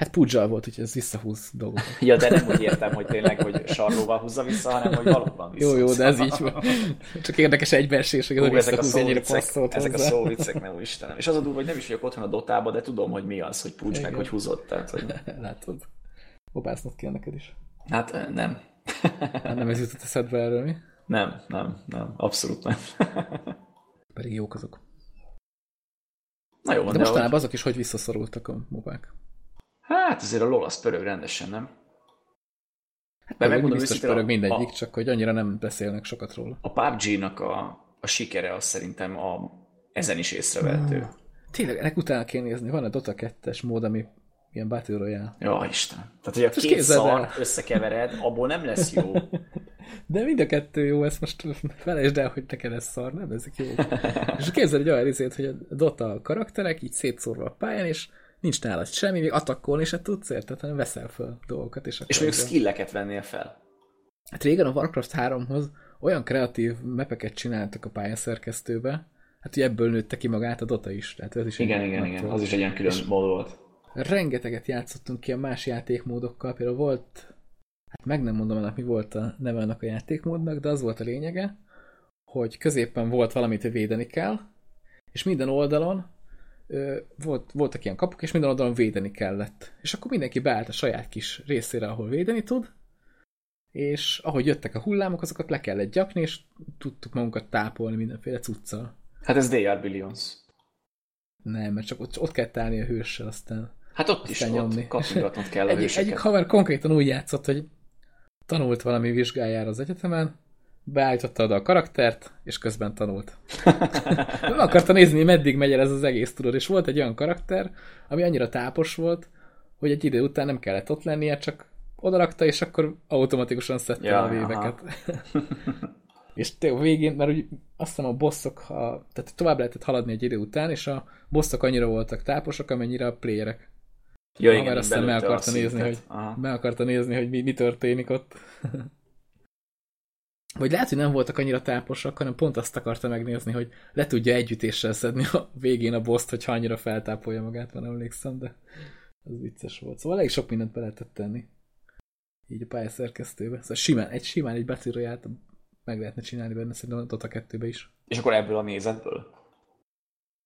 Hát pudzsal volt, úgyhogy ez visszahúz dolgokat. <laughs> ja, de nem úgy értem, hogy tényleg, hogy sarlóval húzza vissza, hanem hogy valóban vissza. Jó, jó, de ez így van. <laughs> Csak érdekes egybeesés, hogy Hú, ezek a szóviccek, ezek a szóviccek, nem Istenem. És az a durva, hogy nem is vagyok otthon a dotába, de tudom, hogy mi az, hogy pudzs meg, hogy húzott. Tehát, hogy... <laughs> Látod. Bobásznod kell neked is. Hát nem. Hát nem ez jutott eszedbe erről, mi? Nem, nem, nem. Abszolút nem. Pedig jók azok. Na jó, de, de mostanában azok is, hogy visszaszorultak a mobák. Hát azért a LoL az pörög rendesen, nem? Hát Mert megmondom biztos pörög mindegyik, a, csak hogy annyira nem beszélnek sokat róla. A PUBG-nak a, a sikere az szerintem a, ezen is észrevehető. Hmm. Tényleg, ennek utána kell nézni. Van a Dota 2-es mód, ami ilyen Battle Royale. Ja, Isten. Tehát, hogy a Most két szar összekevered, abból nem lesz jó. <laughs> De mind a kettő jó, ezt most felejtsd el, hogy neked ez szar, nem ezek jó. és képzeld egy olyan részét, hogy a Dota karakterek így szétszórva a pályán, és nincs nálad semmi, még attakolni se tudsz, érted, hanem veszel fel dolgokat. És, és mondjuk skilleket vennél fel. Hát régen a Warcraft 3-hoz olyan kreatív mepeket csináltak a pályaszerkesztőbe, hát hogy ebből nőtte ki magát a Dota is. Tehát ez is igen, igen, igen, az is egy ilyen külön mód volt. Rengeteget játszottunk ki a más játékmódokkal, például volt, hát meg nem mondom annak, mi volt a neve annak a játékmódnak, de az volt a lényege, hogy középen volt valamit, hogy védeni kell, és minden oldalon volt, voltak ilyen kapuk, és minden oldalon védeni kellett. És akkor mindenki beállt a saját kis részére, ahol védeni tud, és ahogy jöttek a hullámok, azokat le kellett gyakni, és tudtuk magunkat tápolni mindenféle cuccal. Hát ez DR Billions. Nem, mert csak ott, ott kell állni a hőssel, aztán Hát ott is nyomni. ott kell a egy, Egyik haver konkrétan úgy játszott, hogy tanult valami vizsgájára az egyetemen, beállította oda a karaktert, és közben tanult. Nem akarta nézni, meddig megy el ez az egész, tudod, és volt egy olyan karakter, ami annyira tápos volt, hogy egy idő után nem kellett ott lennie, csak odarakta, és akkor automatikusan szedte ja, a véveket. <laughs> és te a végén, mert úgy azt hiszem a bosszok, ha, tehát tovább lehetett haladni egy idő után, és a bosszok annyira voltak táposak, amennyire a playerek. Ja, igen, aztán meg akarta, nézni, hogy, meg akarta nézni, hogy mi, mi történik ott. <laughs> Vagy lehet, hogy nem voltak annyira táposak, hanem pont azt akarta megnézni, hogy le tudja együttéssel szedni a végén a boszt, hogyha annyira feltápolja magát, van emlékszem, de az vicces volt. Szóval elég sok mindent be lehetett tenni. Így a pályaszerkesztőbe. Szóval simán, egy simán egy Battle meg lehetne csinálni benne, szerintem a Dota 2-be is. És akkor ebből a nézetből?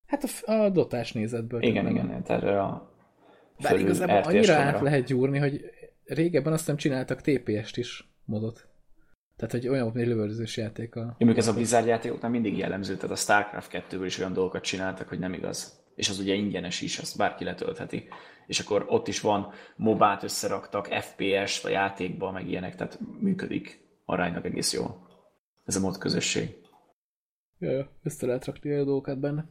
Hát a, a dotás nézetből. Igen, igen, igen, tehát a Bár igazából annyira át lehet gyúrni, hogy régebben azt nem csináltak TPS-t is modot. Tehát, hogy olyan volt, egy lövöldözős játék. A... Én ez a Blizzard játékoknál mindig jellemző, tehát a StarCraft 2-ből is olyan dolgokat csináltak, hogy nem igaz. És az ugye ingyenes is, azt bárki letöltheti. És akkor ott is van mobát összeraktak, FPS a játékban, meg ilyenek, tehát működik aránylag egész jól. Ez a mod közösség. Jaj, össze lehet rakni a dolgokat benne.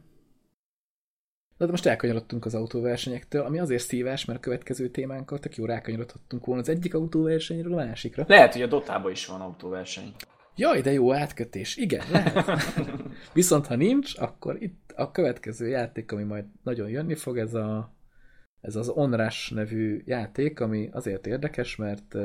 De most elkanyarodtunk az autóversenyektől, ami azért szívás, mert a következő témánkkal tök jó rákanyarodhattunk volna az egyik autóversenyről a másikra. Lehet, hogy a Dotában is van autóverseny. Jaj, de jó átkötés. Igen, lehet. <laughs> Viszont ha nincs, akkor itt a következő játék, ami majd nagyon jönni fog, ez a ez az Onrush nevű játék, ami azért érdekes, mert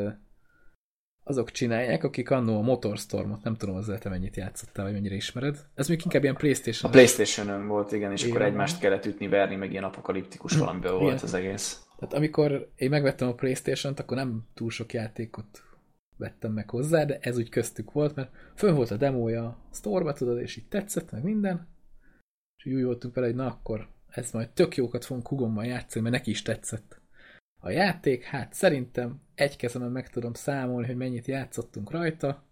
azok csinálják, akik annó a Motorstormot, nem tudom, az te mennyit játszottál, vagy mennyire ismered. Ez még inkább ilyen Playstation. A Playstation-ön volt, igen, és igen. akkor egymást kellett ütni, verni, meg ilyen apokaliptikus valamiből igen. volt az egész. Tehát amikor én megvettem a Playstation-t, akkor nem túl sok játékot vettem meg hozzá, de ez úgy köztük volt, mert fönn volt a demója a store tudod, és így tetszett, meg minden, és úgy voltunk vele, hogy na akkor ez majd tök jókat fogunk hugommal játszani, mert neki is tetszett. A játék, hát szerintem egy kezemen meg tudom számolni, hogy mennyit játszottunk rajta,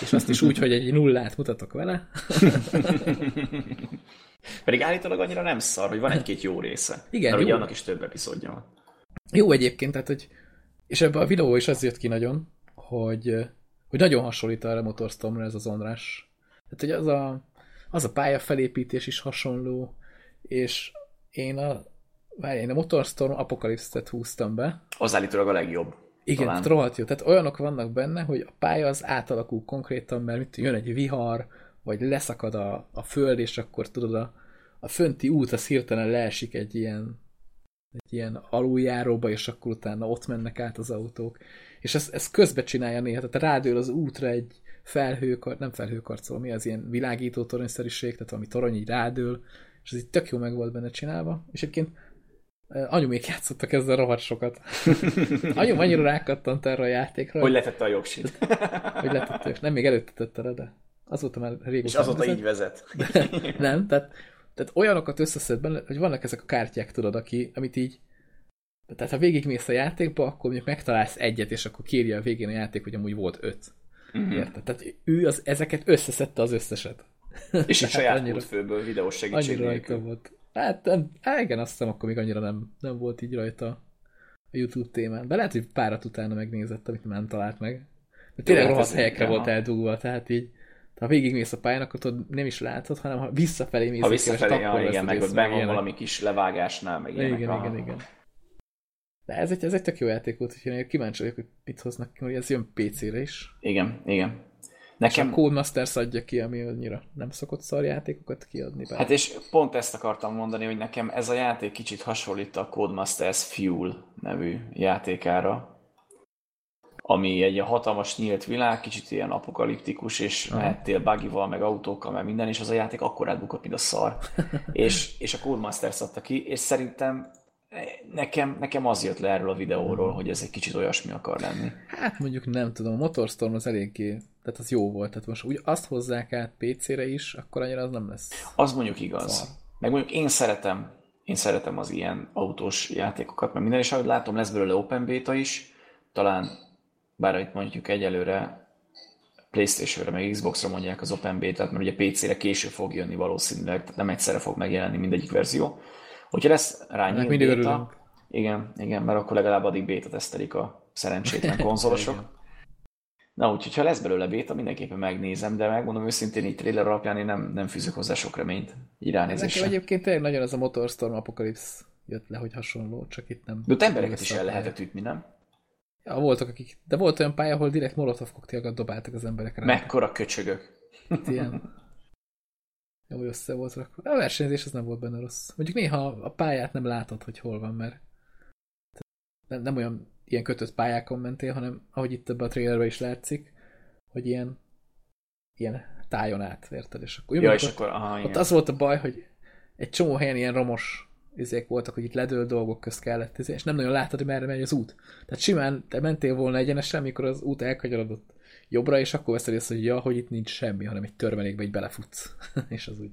és azt is úgy, hogy egy nullát mutatok vele. <laughs> Pedig állítólag annyira nem szar, hogy van egy-két jó része. Igen, Mert jó. ugye annak is több epizódja van. Jó egyébként, tehát, hogy és ebben a videó is az jött ki nagyon, hogy, hogy nagyon hasonlít a Motorstormra ez az onrás. Tehát, hogy az a, az a pálya felépítés is hasonló, és én a, várj, én a Motorstorm Apocalypse-et húztam be. Az állítólag a legjobb. Igen, talán. rohadt jó. Tehát olyanok vannak benne, hogy a pálya az átalakul konkrétan, mert mit, jön egy vihar, vagy leszakad a, a föld, és akkor tudod, a, a fönti út az hirtelen leesik egy ilyen egy ilyen aluljáróba, és akkor utána ott mennek át az autók. És ezt, ezt közbe csinálja néha, tehát rádől az útra egy felhőkar, nem felhőkarcol, mi az ilyen világító toronyszerűség, tehát valami torony így rádől, és ez így tök jó meg volt benne csinálva. És egyébként még játszottak ezzel rohadt sokat. <laughs> Anyum annyira rákattant erre a játékra. Hogy letette a jogsit. <laughs> hogy letette, nem még előtte tette le, de azóta már régóta És azóta vezet. így vezet. <laughs> nem, tehát, tehát olyanokat összeszed benne, hogy vannak ezek a kártyák, tudod, aki, amit így tehát ha végigmész a játékba, akkor mondjuk megtalálsz egyet, és akkor kérje a végén a játék, hogy amúgy volt öt. Uh-huh. Érted? Tehát ő az, ezeket összeszedte az összeset. És egy saját annyira, főből videós segítség annyira volt. Hát nem, á, igen, azt hiszem, akkor még annyira nem, nem volt így rajta a YouTube témán. De lehet, hogy párat utána megnézett, amit nem talált meg. De tényleg rohadt helyekre volt eldugva, tehát így ha végigmész a pályán, akkor tudod, nem is látod, hanem ha visszafelé mész, ha visszafelé, ja, igen, meg ott van valami kis levágásnál, meg ilyenek. Igen, igen, igen. De ez egy, ez egy tök jó játék volt, úgyhogy én kíváncsi vagyok, hogy mit hoznak ki, hogy ez jön PC-re is. Igen, igen. Nekem... És a Codemasters adja ki, ami annyira nem szokott szar játékokat kiadni. Bár. Hát és pont ezt akartam mondani, hogy nekem ez a játék kicsit hasonlít a Codemasters Fuel nevű játékára, ami egy hatalmas nyílt világ, kicsit ilyen apokaliptikus, és Aha. mehettél buggyval, meg autókkal, meg minden, és az a játék akkor átbukott, mint a szar. <laughs> és, és a Codemasters adta ki, és szerintem nekem, nekem az jött le erről a videóról, hogy ez egy kicsit olyasmi akar lenni. Hát mondjuk nem tudom, a Motorstorm az eléggé, tehát az jó volt, tehát most úgy azt hozzák át PC-re is, akkor annyira az nem lesz. Az mondjuk igaz. Szar. Meg mondjuk én szeretem, én szeretem az ilyen autós játékokat, mert minden is, ahogy látom, lesz belőle open beta is, talán, bár itt mondjuk egyelőre Playstation-re, meg Xbox-ra mondják az open beta mert ugye PC-re később fog jönni valószínűleg, tehát nem egyszerre fog megjelenni mindegyik verzió. Hogyha lesz rá nyílt beta, örülünk. igen, igen, mert akkor legalább addig beta tesztelik a szerencsétlen <laughs> konzolosok. Na úgyhogy ha lesz belőle beta, mindenképpen megnézem, de megmondom őszintén, így trailer alapján én nem, nem fűzök hozzá sok reményt. Így ránézésre. Nekem egyébként tényleg nagyon az a Motorstorm Apocalypse jött le, hogy hasonló, csak itt nem. De ott embereket is el lehetett ütni, nem? Ja, voltak akik, de volt olyan pálya, ahol direkt molotov koktélokat dobáltak az emberekre. Mekkora köcsögök. Itt ilyen jó össze volt rakva. A versenyzés az nem volt benne rossz. Mondjuk néha a pályát nem látod, hogy hol van, mert nem, nem olyan ilyen kötött pályákon mentél, hanem ahogy itt ebben a trailerben is látszik, hogy ilyen, ilyen tájon át, érted? És akkor, jó, ja, és akkor aha, ott az volt a baj, hogy egy csomó helyen ilyen romos izék voltak, hogy itt ledől dolgok közt kellett, izé, és nem nagyon láttad, hogy merre megy az út. Tehát simán te mentél volna egyenesen, amikor az út elkanyarodott jobbra, és akkor veszed észre, hogy ja, hogy itt nincs semmi, hanem egy törmelékbe egy belefutsz. <laughs> és az úgy.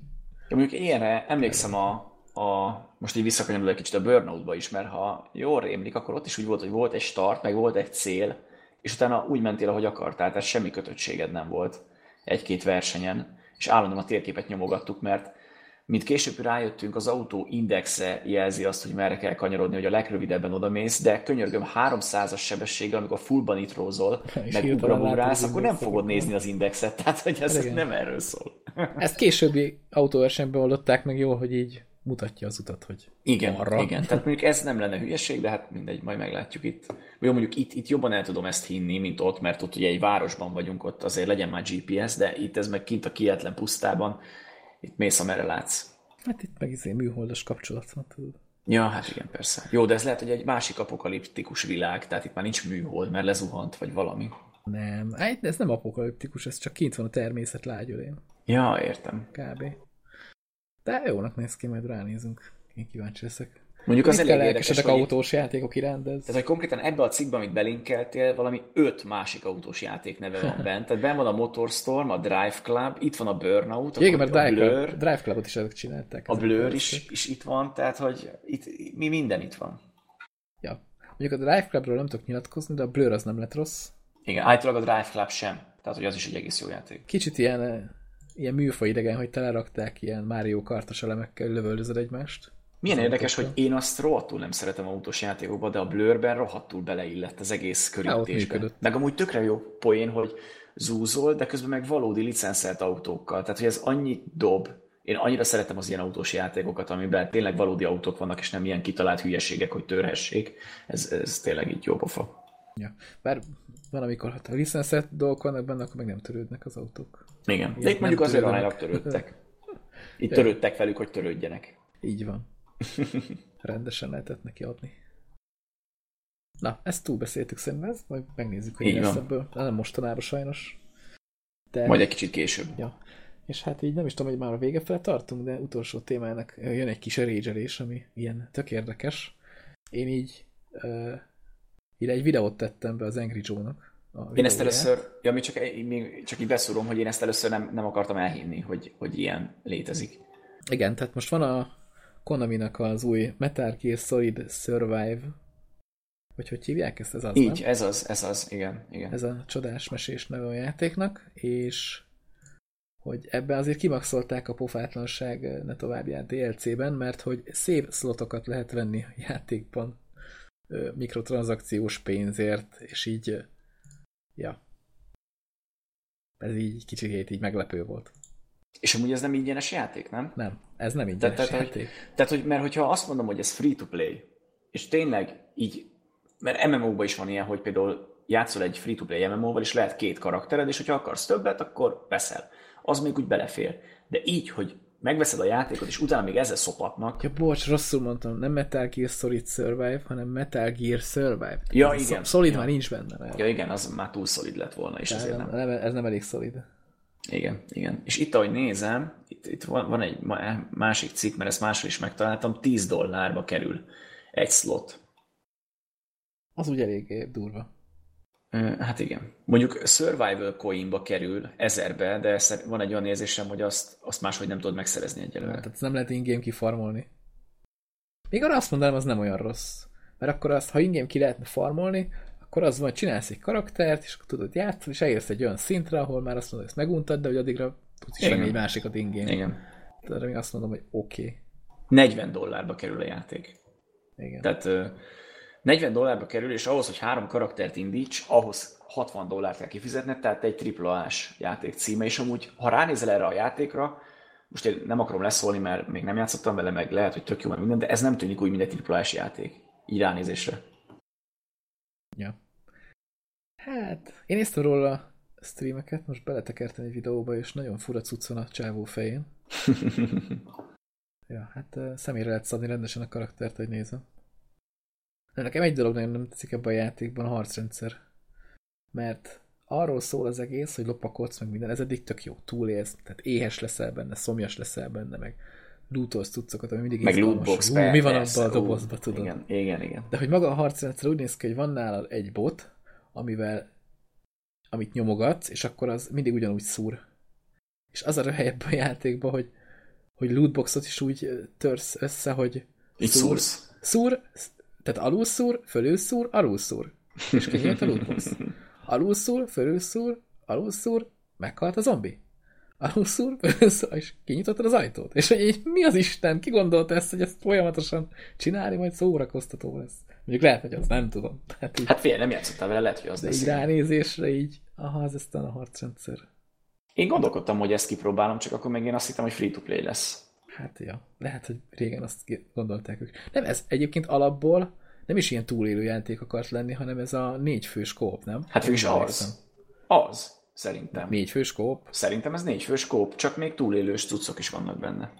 Ja, mondjuk ilyenre emlékszem a, a most így visszakanyarul egy kicsit a burnoutba is, mert ha jól rémlik, akkor ott is úgy volt, hogy volt egy start, meg volt egy cél, és utána úgy mentél, ahogy akartál, tehát semmi kötöttséged nem volt egy-két versenyen, és állandóan a térképet nyomogattuk, mert mint később rájöttünk, az autó indexe jelzi azt, hogy merre kell kanyarodni, hogy a legrövidebben odamész, de könyörgöm 300-as sebességgel, amikor fullban nitrózol, <laughs> meg ugrabugrálsz, akkor nem fogod nézni az indexet, tehát hogy ez Igen. nem erről szól. Ezt későbbi autóversenyben oldották meg jól, hogy így mutatja az utat, hogy igen, arra. igen. Tehát mondjuk ez nem lenne hülyeség, de hát mindegy, majd meglátjuk itt. Vagy mondjuk itt, itt jobban el tudom ezt hinni, mint ott, mert ott ugye egy városban vagyunk, ott azért legyen már GPS, de itt ez meg kint a kietlen pusztában, itt mész, amerre látsz. Hát itt meg izé műholdas kapcsolat van, tudod. Ja, hát igen, persze. Jó, de ez lehet, hogy egy másik apokaliptikus világ, tehát itt már nincs műhold, mert lezuhant, vagy valami. Nem, hát ez nem apokaliptikus, ez csak kint van a természet lágyölén. Ja, értem. Kb. De jónak néz ki, majd ránézünk. Én kíváncsi leszek. Mondjuk az elég érdekes, hogy... autós játékok iránt, de ez... Tehát, hogy konkrétan ebbe a cikkben, amit belinkeltél, valami öt másik autós játék neve van <laughs> bent. Tehát ben van a Motorstorm, a Drive Club, itt van a Burnout, Igen, mert a Drive, Blur, Drive Clubot is ezek csinálták. A Blur is, is, itt van, tehát, hogy itt, mi minden itt van. Ja. Mondjuk a Drive Clubról nem tudok nyilatkozni, de a Blur az nem lett rossz. Igen, általában a Drive Club sem. Tehát, hogy az is egy egész jó játék. Kicsit ilyen, ilyen műfaj idegen, hogy telerakták ilyen Mario kartos elemekkel, lövöldözöd egymást. Milyen érdekes, hogy én azt rohadtul nem szeretem autós játékokba, de a Blurben rohadtul beleillett az egész körítésbe. Meg amúgy tökre jó poén, hogy zúzol, de közben meg valódi licenszelt autókkal. Tehát, hogy ez annyi dob. Én annyira szeretem az ilyen autós játékokat, amiben tényleg valódi autók vannak, és nem ilyen kitalált hülyeségek, hogy törhessék. Ez, ez tényleg így jó pofa. Ja. Bár van, amikor hát a licenszelt dolgok vannak benne, akkor meg nem törődnek az autók. Igen. De itt mondjuk azért aránylag törődtek. <laughs> Itt törődtek velük, hogy törődjenek. Így van. <laughs> Rendesen lehetett neki adni. Na, ezt túlbeszéltük szerintem, ezt majd megnézzük, hogy lesz ebből. Nem mostanában sajnos. De... Majd egy kicsit később. Ja. És hát így nem is tudom, hogy már a vége fel tartunk, de utolsó témának jön egy kis régyelés, ami ilyen tök érdekes. Én így uh, ide egy videót tettem be az Angry Joe-nak. Én ezt először, ja, mi csak, még csak így beszúrom, hogy én ezt először nem, nem akartam elhinni, hogy, hogy ilyen létezik. Igen, tehát most van a Konami-nak az új Metal Gear Solid Survive, vagy hogy hívják ezt? Ez az, Így, nem? ez az, ez az, igen, igen. Ez a csodás mesés neve a játéknak, és hogy ebben azért kimaxolták a pofátlanság ne továbbját DLC-ben, mert hogy szép szlotokat lehet venni a játékban mikrotranszakciós pénzért, és így ja. Ez így kicsit így meglepő volt. És amúgy ez nem ingyenes játék, nem? Nem, ez nem ingyenes tehát, játék. Tehát, tehát, hogy, mert hogyha azt mondom, hogy ez free-to-play, és tényleg így, mert MMO-ban is van ilyen, hogy például játszol egy free-to-play MMO-val, és lehet két karaktered, és hogyha akarsz többet, akkor veszel. Az még úgy belefér. De így, hogy megveszed a játékot, és utána még ezzel szopatnak. Ja, bocs, rosszul mondtam, nem Metal Gear Solid Survive, hanem Metal Gear Survive. Ja, igen. Solid ja. már nincs benne. Mert... Ja, igen, az már túl szolid lett volna, és ezért nem, nem. Ez nem elég szolid. Igen, igen. És itt, ahogy nézem, itt, itt van, van egy másik cikk, mert ezt máshol is megtaláltam, 10 dollárba kerül egy slot. Az úgy elég durva. Hát igen. Mondjuk survival coinba kerül ezerbe, de van egy olyan érzésem, hogy azt, azt máshogy nem tudod megszerezni egyelőre. Hát, tehát nem lehet ingame kifarmolni. Még arra azt mondanám, az nem olyan rossz. Mert akkor azt, ha ingame ki lehetne farmolni, akkor az van, hogy csinálsz egy karaktert, és akkor tudod játszani, és elérsz egy olyan szintre, ahol már azt mondod, hogy ezt meguntad, de hogy addigra tudsz is egy másikat ingame. Igen. Tehát még azt mondom, hogy oké. Okay. 40 dollárba kerül a játék. Igen. Tehát 40 dollárba kerül, és ahhoz, hogy három karaktert indíts, ahhoz 60 dollárt kell kifizetned, tehát egy AAA-s játék címe, és amúgy, ha ránézel erre a játékra, most én nem akarom leszólni, mert még nem játszottam vele, meg lehet, hogy tök jó, meg minden, de ez nem tűnik úgy, mint egy AAA-s játék. Így ránézésre. Ja. Hát, én néztem róla a streameket, most beletekertem egy videóba, és nagyon fura cuccon a csávó fején. <laughs> ja, hát személyre lehet szabni rendesen a karaktert, hogy nézem. De nekem egy dolog nagyon nem tetszik ebben a játékban, a harcrendszer. Mert arról szól az egész, hogy lopakodsz meg minden, ez eddig tök jó, túlélsz, tehát éhes leszel benne, szomjas leszel benne, meg lootolsz cuccokat, ami mindig meg lootbox, Hú, mi van abban a dobozban, tudod? Igen, igen, igen. De hogy maga a harcrendszer úgy néz ki, hogy van nála egy bot, amivel amit nyomogatsz, és akkor az mindig ugyanúgy szúr. És az a röhely ebben a játékban, hogy, hogy lootboxot is úgy törsz össze, hogy Így szúr, szúrsz. Szúr, tehát alulszúr, fölülszúr, alulszúr. És kinyílt a lootbox. Alulszúr, fölülszúr, alulszúr, meghalt a zombi. Alulszúr, fölülszúr, és kinyitottad az ajtót. És hogy így, mi az Isten? Ki gondolta ezt, hogy ezt folyamatosan csinálni, majd szórakoztató lesz? Mondjuk lehet, hogy az nem tudom. Hát, így, hát fél, nem játszottál vele, lehet, hogy az de így ránézésre így, aha, az aztán a harcrendszer. Én gondolkodtam, hogy ezt kipróbálom, csak akkor meg én azt hittem, hogy free-to-play lesz. Hát ja, lehet, hogy régen azt gondolták ők. Nem, ez egyébként alapból nem is ilyen túlélő játék akart lenni, hanem ez a négy fős kóp, nem? Hát is az. Az, szerintem. Négy fős kóp? Szerintem ez négy fős kóp, csak még túlélős cuccok is vannak benne.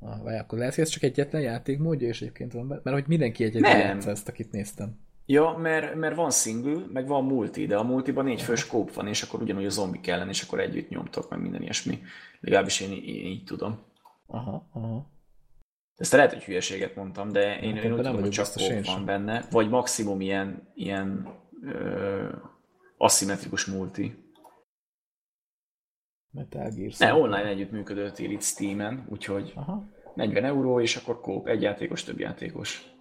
Ah, vagy akkor lehet, hogy ez csak egyetlen játékmódja, és egyébként van benne? Mert hogy mindenki egyetlen játsza ezt, akit néztem. Ja, mert, mert van single, meg van multi, de a multiban négy fős kóp van, és akkor ugyanúgy a zombik ellen, és akkor együtt nyomtok, meg minden ilyesmi. Legalábbis én, én így tudom. Aha, aha. Ezt lehet, hogy hülyeséget mondtam, de én, Hát én úgy nem tudom, hogy csak kóp van benne, vagy maximum ilyen, ilyen ö, aszimmetrikus multi. Metal Gear Ne, online együttműködőt ír itt Steam-en, úgyhogy Aha. 40 euró, és akkor kóp, egy játékos, több játékos.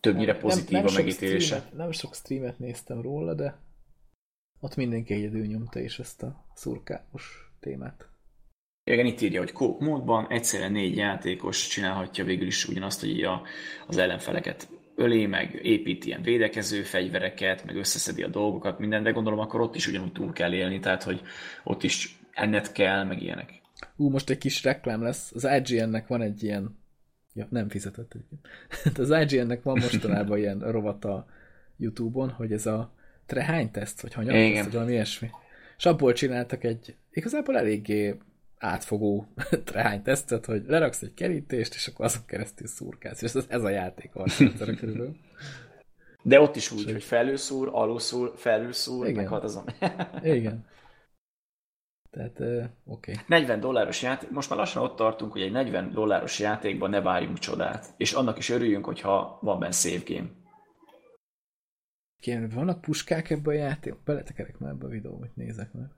Többnyire pozitív a sok megítélése. streamet, nem sok streamet néztem róla, de ott mindenki egyedül nyomta is ezt a szurkálós témát. Igen, itt írja, hogy kóp módban egyszerre négy játékos csinálhatja végül is ugyanazt, hogy a, az ellenfeleket ölé, meg épít ilyen védekező fegyvereket, meg összeszedi a dolgokat, minden, de gondolom akkor ott is ugyanúgy túl kell élni, tehát hogy ott is ennet kell, meg ilyenek. Ú, most egy kis reklám lesz. Az IGN-nek van egy ilyen... Ja, nem fizetett egyébként. <laughs> Az IGN-nek van mostanában ilyen rovat a Youtube-on, hogy ez a trehány teszt, vagy hanyag teszt, vagy valami ilyesmi. És abból csináltak egy igazából eléggé átfogó <laughs> trehány tesztet, hogy leraksz egy kerítést, és akkor azon keresztül szurkálsz. És ez, a játék arcrendszer körülbelül. De ott is úgy, hogy felülszúr, alulszúr, felülszúr, Igen. meg hat azon. <laughs> Igen. Tehát, uh, oké. Okay. 40 dolláros játék, most már lassan ott tartunk, hogy egy 40 dolláros játékban ne várjunk csodát. És annak is örüljünk, hogyha van benne save game. Kérem, vannak puskák ebbe a játékba? Beletekerek már ebbe a videóba, hogy nézek meg.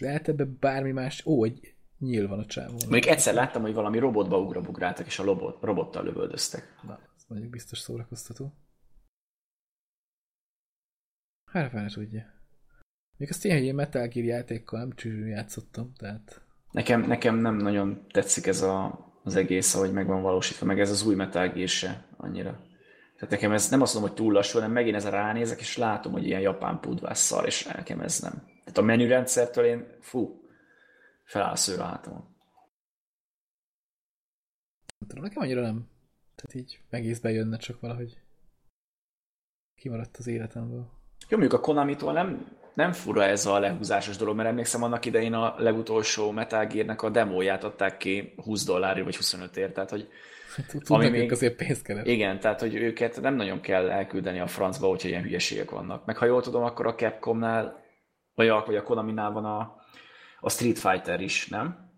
Lehet ebbe bármi más... Ó, egy nyíl van a csávon. Még egyszer láttam, hogy valami robotba ugrabugráltak, és a robot, robottal lövöldöztek. Na, ez mondjuk biztos szórakoztató. Hát fel tudja. Még azt ilyen, hogy én Metal Gear játékkal nem játszottam, tehát... Nekem, nekem nem nagyon tetszik ez a, az egész, ahogy meg van valósítva, meg ez az új Metal Gear se annyira. Tehát nekem ez nem azt mondom, hogy túl lassú, hanem megint ezzel ránézek, és látom, hogy ilyen japán pudvás szar, és nekem ez nem. A menürendszertől én, fú, feláll a hátamon. Nem tudom, nekem annyira nem. Tehát így egészben jönne csak valahogy kimaradt az életemből. Jó, mondjuk a Konami-tól nem, nem fura ez a lehúzásos dolog, mert emlékszem annak idején a legutolsó Metal Gear-nek a demóját adták ki 20 dollárért vagy 25 ért, tehát hogy <laughs> Tudnak Ami még- azért pénzt keresni. igen, tehát hogy őket nem nagyon kell elküldeni a francba, hogyha ilyen hülyeségek vannak. Meg ha jól tudom, akkor a Capcomnál, vagy a, vagy a Konami-nál van a, a Street Fighter is, nem?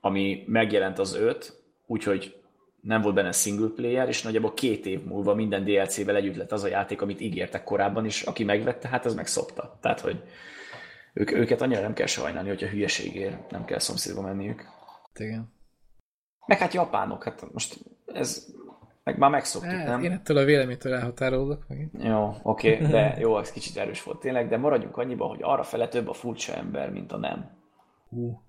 Ami megjelent az 5, úgyhogy nem volt benne single player, és nagyjából két év múlva minden DLC-vel együtt lett az a játék, amit ígértek korábban, és aki megvette, hát az megszopta. Tehát, hogy ők, őket annyira nem kell sajnálni, hogyha hülyeségért nem kell szomszédba menniük. Igen. Meg hát japánok, hát most ez meg már megszoktuk, Hát, nem? én ettől a véleménytől elhatárolódok megint. Jó, oké, okay, de jó, ez kicsit erős volt tényleg, de maradjunk annyiba, hogy arra fele több a furcsa ember, mint a nem. Hú.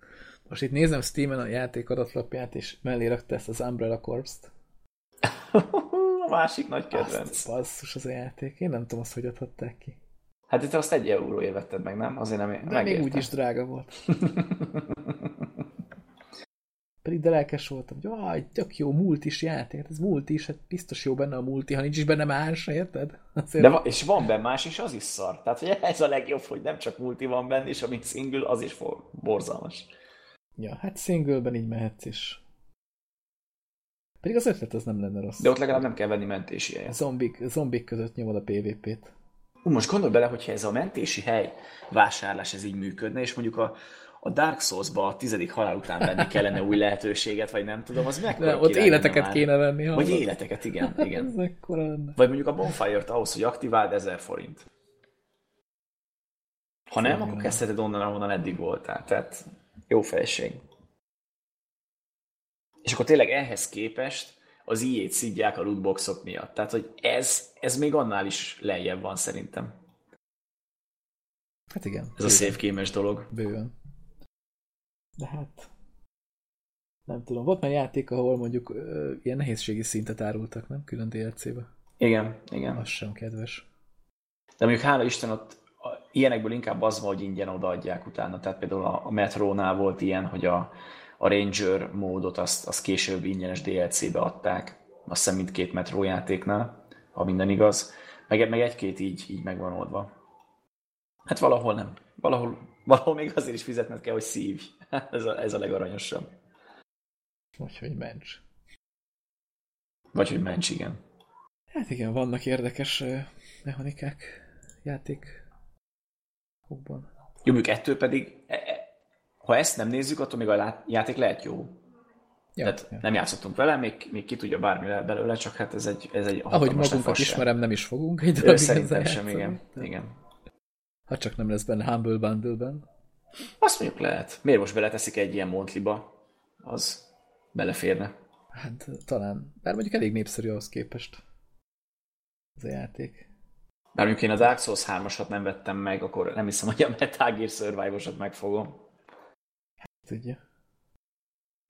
Most itt nézem Steam-en a játék adatlapját, és mellé rakta ezt az Umbrella Corps-t. <laughs> a másik nagy Azt, kedvenc. basszus az a játék. Én nem tudom azt, hogy adhatták ki. Hát itt azt egy euróért vetted meg, nem? Azért nem De még megérte. úgy is drága volt. <laughs> Pedig de lelkes voltam, hogy aj, tök jó multis játék. Hát Ez multis, hát biztos jó benne a multi, ha nincs is benne más, érted? <laughs> Azért De va- és van benne más, és az is szar. Tehát hogy <laughs> ez a legjobb, hogy nem csak multi van benne, és amint single, az is for- borzalmas. Ja, hát singleben így mehetsz is. Pedig az ötlet az nem lenne rossz. De ott legalább nem kell venni mentési helyet. zombik, zombik között nyomod a PvP-t. Ú, most gondolj bele, hogyha ez a mentési hely vásárlás ez így működne, és mondjuk a, a Dark Souls-ba a tizedik halál után venni kellene új lehetőséget, vagy nem tudom, az De ott életeket már. kéne venni. Vagy hallod? életeket, igen, <laughs> igen. Vagy mondjuk a Bonfire-t ahhoz, hogy aktiváld 1000 forint. Ha nem, akkor kezdheted onnan, ahonnan eddig voltál. Tehát jó felség. És akkor tényleg ehhez képest az i szidják a lootboxok miatt. Tehát, hogy ez, ez még annál is lejjebb van szerintem. Hát igen. Ez a safe dolog. Bőven. De hát... Nem tudom. Volt már játék, ahol mondjuk ö, ilyen nehézségi szintet árultak, nem? Külön DLC-be. Igen, igen. Az sem kedves. De mondjuk hála Isten ott a, ilyenekből inkább az van, hogy ingyen odaadják utána. Tehát például a, a Metrónál volt ilyen, hogy a, a Ranger módot azt, azt később ingyenes DLC-be adták. Azt hiszem mindkét Metro játéknál, ha minden igaz. Meg, meg egy-két így, így megvan oldva. Hát valahol nem. Valahol, valahol még azért is fizetned kell, hogy szívj. <laughs> Ez a, ez a legaranyosabb. Vagy hogy mencs. Vagy hogy mencs, igen. Hát igen, vannak érdekes mechanikák játék. Jó, mondjuk ettől pedig, e, e, ha ezt nem nézzük, attól még a játék lehet jó. Ja, Tehát ja. nem játszottunk vele, még, még ki tudja bármi belőle, csak hát ez egy, ez egy Ahogy magunkat fasság. ismerem, nem is fogunk egy Szerintem sem, igen. igen. Ha csak nem lesz benne Humble Bundle-ben. Azt mondjuk lehet. Miért most beleteszik egy ilyen montliba? Az beleférne. Hát talán. Bár mondjuk elég népszerű ahhoz képest. Ez a játék. Bár mondjuk én a Dark Souls 3-asat nem vettem meg, akkor nem hiszem, hogy a Metal Gear Survive-osat megfogom. Hát tudja.